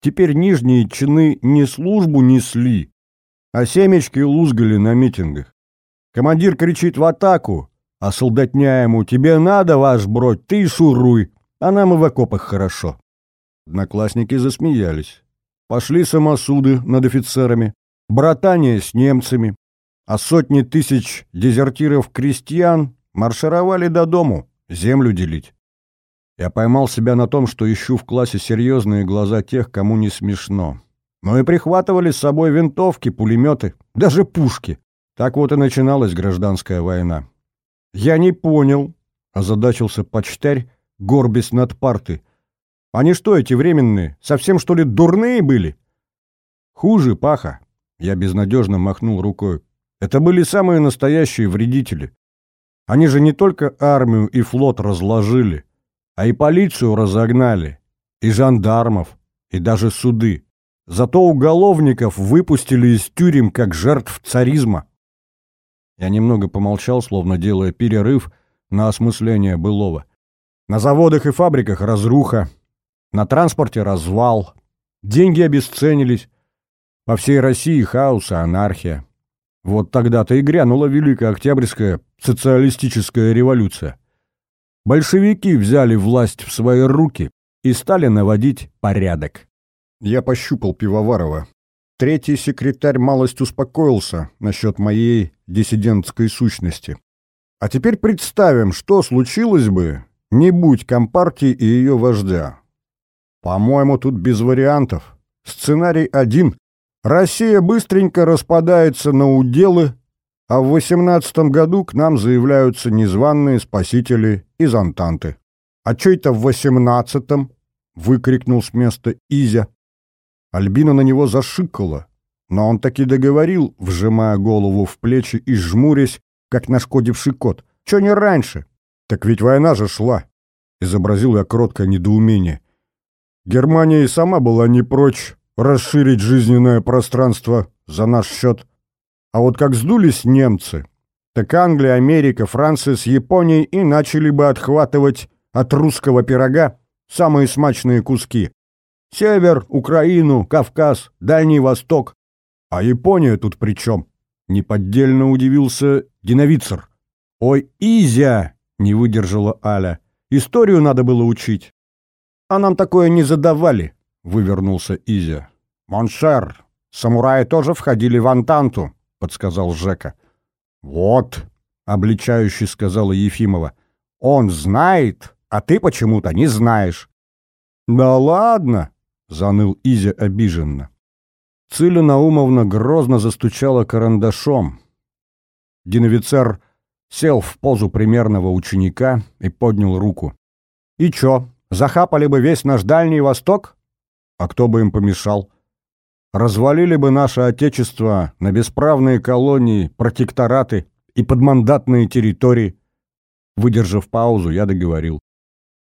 Теперь нижние чины не службу несли, а семечки лузгали на митингах. Командир кричит в атаку, а солдатня ему «Тебе надо, ваш бродь, ты шуруй, а нам и в окопах хорошо». Одноклассники засмеялись. Пошли самосуды над офицерами, братание с немцами, а сотни тысяч дезертиров-крестьян маршировали до дому, землю делить. Я поймал себя на том, что ищу в классе серьезные глаза тех, кому не смешно но и прихватывали с собой винтовки, пулеметы, даже пушки. Так вот и начиналась гражданская война. «Я не понял», — озадачился почтарь, горбясь над парты. «Они что, эти временные, совсем что ли дурные были?» «Хуже, Паха», — я безнадежно махнул рукой. «Это были самые настоящие вредители. Они же не только армию и флот разложили, а и полицию разогнали, и жандармов, и даже суды. Зато уголовников выпустили из тюрем как жертв царизма. Я немного помолчал, словно делая перерыв на осмысление былого. На заводах и фабриках разруха, на транспорте развал, деньги обесценились, по всей России хаос и анархия. Вот тогда-то и грянула Великая Октябрьская социалистическая революция. Большевики взяли власть в свои руки и стали наводить порядок. Я пощупал Пивоварова. Третий секретарь малость успокоился насчет моей диссидентской сущности. А теперь представим, что случилось бы, не будь Компартии и ее вождя. По-моему, тут без вариантов. Сценарий один. Россия быстренько распадается на уделы, а в восемнадцатом году к нам заявляются незваные спасители из Антанты. «А чё это в восемнадцатом?» — выкрикнул с места Изя. Альбина на него зашикала, но он таки договорил, вжимая голову в плечи и жмурясь, как нашкодивший кот. «Чё не раньше?» «Так ведь война же шла!» — изобразил я кроткое недоумение. Германия и сама была не прочь расширить жизненное пространство за наш счет. А вот как сдулись немцы, так Англия, Америка, Франция с Японией и начали бы отхватывать от русского пирога самые смачные куски. Север, Украину, Кавказ, Дальний Восток. А Япония тут при чем? Неподдельно удивился Диновицер. «Ой, Изя!» — не выдержала Аля. «Историю надо было учить». «А нам такое не задавали», — вывернулся Изя. «Мон шер, самураи тоже входили в Антанту», — подсказал Жека. «Вот», — обличающе сказала Ефимова. «Он знает, а ты почему-то не знаешь». «Да ладно», — заныл Изя обиженно. Циля Наумовна грозно застучала карандашом. Диновицер сел в позу примерного ученика и поднял руку. «И чё, захапали бы весь наш Дальний Восток? А кто бы им помешал? Развалили бы наше Отечество на бесправные колонии, протектораты и подмандатные территории». Выдержав паузу, я договорил.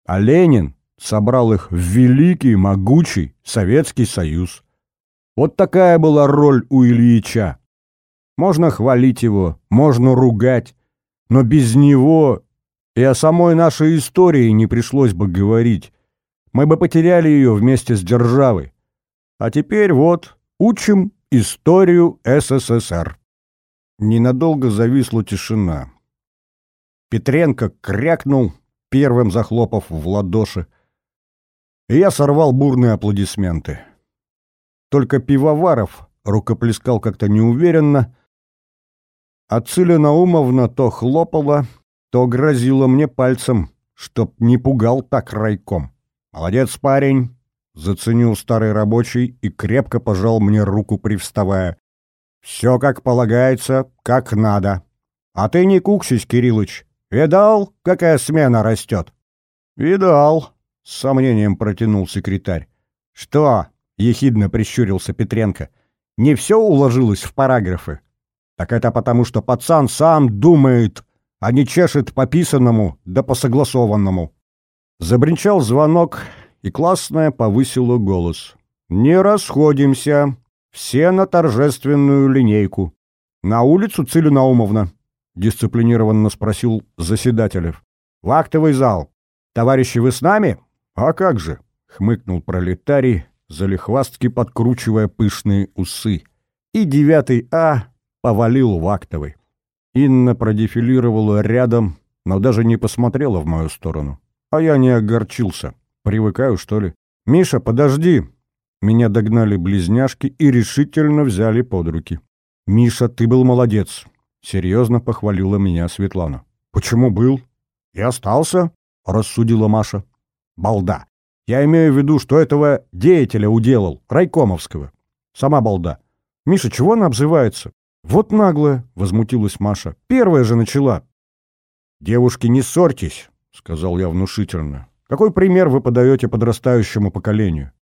А Ленин собрал их в великий, могучий Советский Союз. Вот такая была роль у Ильича. Можно хвалить его, можно ругать, но без него и о самой нашей истории не пришлось бы говорить. Мы бы потеряли ее вместе с державой. А теперь вот учим историю СССР. Ненадолго зависла тишина. Петренко крякнул, первым захлопав в ладоши. И я сорвал бурные аплодисменты. Только Пивоваров рукоплескал как-то неуверенно, а Циля то хлопала, то грозила мне пальцем, чтоб не пугал так райком. «Молодец, парень!» — заценил старый рабочий и крепко пожал мне руку, привставая. «Все как полагается, как надо. А ты не куксись, Кириллыч. Видал, какая смена растет?» «Видал», — с сомнением протянул секретарь. «Что?» — ехидно прищурился Петренко. «Не все уложилось в параграфы?» «Так это потому, что пацан сам думает, а не чешет по писанному да по согласованному». Забринчал звонок, и классная повысила голос. «Не расходимся. Все на торжественную линейку. На улицу, Циля Наумовна?» — дисциплинированно спросил заседателев. «В актовый зал. Товарищи, вы с нами?» «А как же?» — хмыкнул пролетарий, залихвастки подкручивая пышные усы. И девятый А повалил в актовый. Инна продефилировала рядом, но даже не посмотрела в мою сторону. А я не огорчился. Привыкаю, что ли? «Миша, подожди!» Меня догнали близняшки и решительно взяли под руки. «Миша, ты был молодец!» Серьезно похвалила меня Светлана. «Почему был?» «И остался?» — рассудила Маша. «Балда! Я имею в виду, что этого деятеля уделал, райкомовского. Сама балда. Миша, чего она обзывается? Вот наглая, — возмутилась Маша. Первая же начала. «Девушки, не ссорьтесь», — сказал я внушительно. «Какой пример вы подаете подрастающему поколению?»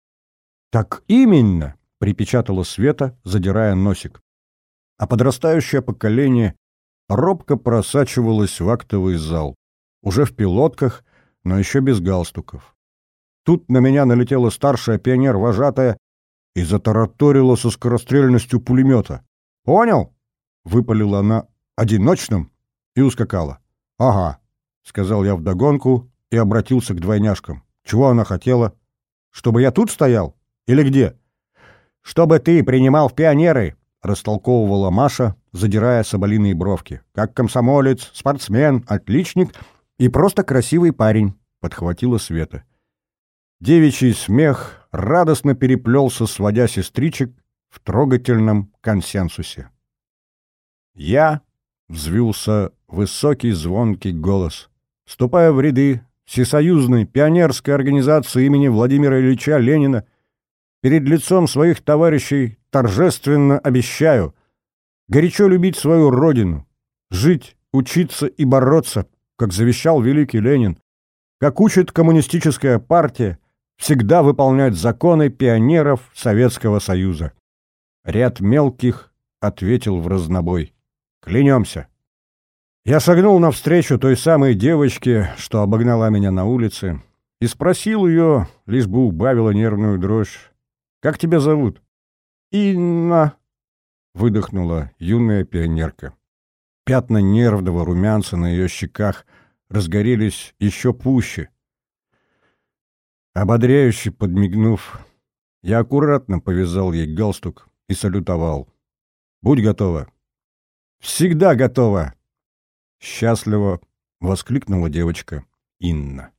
«Так именно», — припечатала Света, задирая носик. А подрастающее поколение робко просачивалось в актовый зал. Уже в пилотках, но еще без галстуков. Тут на меня налетела старшая пионер-вожатая и затараторила со скорострельностью пулемета. «Понял?» — выпалила она одиночным и ускакала. «Ага», — сказал я вдогонку и обратился к двойняшкам. «Чего она хотела? Чтобы я тут стоял? Или где?» «Чтобы ты принимал в пионеры», — растолковывала Маша, задирая соболиные бровки. «Как комсомолец, спортсмен, отличник и просто красивый парень», — подхватила Света. Девичий смех радостно переплелся, сводя сестричек в трогательном консенсусе. Я взвился высокий звонкий голос. Ступая в ряды, Всесоюзной пионерской организации имени Владимира Ильича Ленина перед лицом своих товарищей торжественно обещаю горячо любить свою родину, жить, учиться и бороться, как завещал великий Ленин, как учит коммунистическая партия, всегда выполнять законы пионеров Советского Союза. Ряд мелких ответил в разнобой. Клянемся. Я согнул навстречу той самой девочке, что обогнала меня на улице, и спросил ее, лишь бы убавила нервную дрожь. «Как тебя зовут?» «Инна», — выдохнула юная пионерка. Пятна нервного румянца на ее щеках разгорелись еще пуще. Ободряюще подмигнув, я аккуратно повязал ей галстук и салютовал. «Будь готова!» «Всегда готова!» Счастливо воскликнула девочка Инна.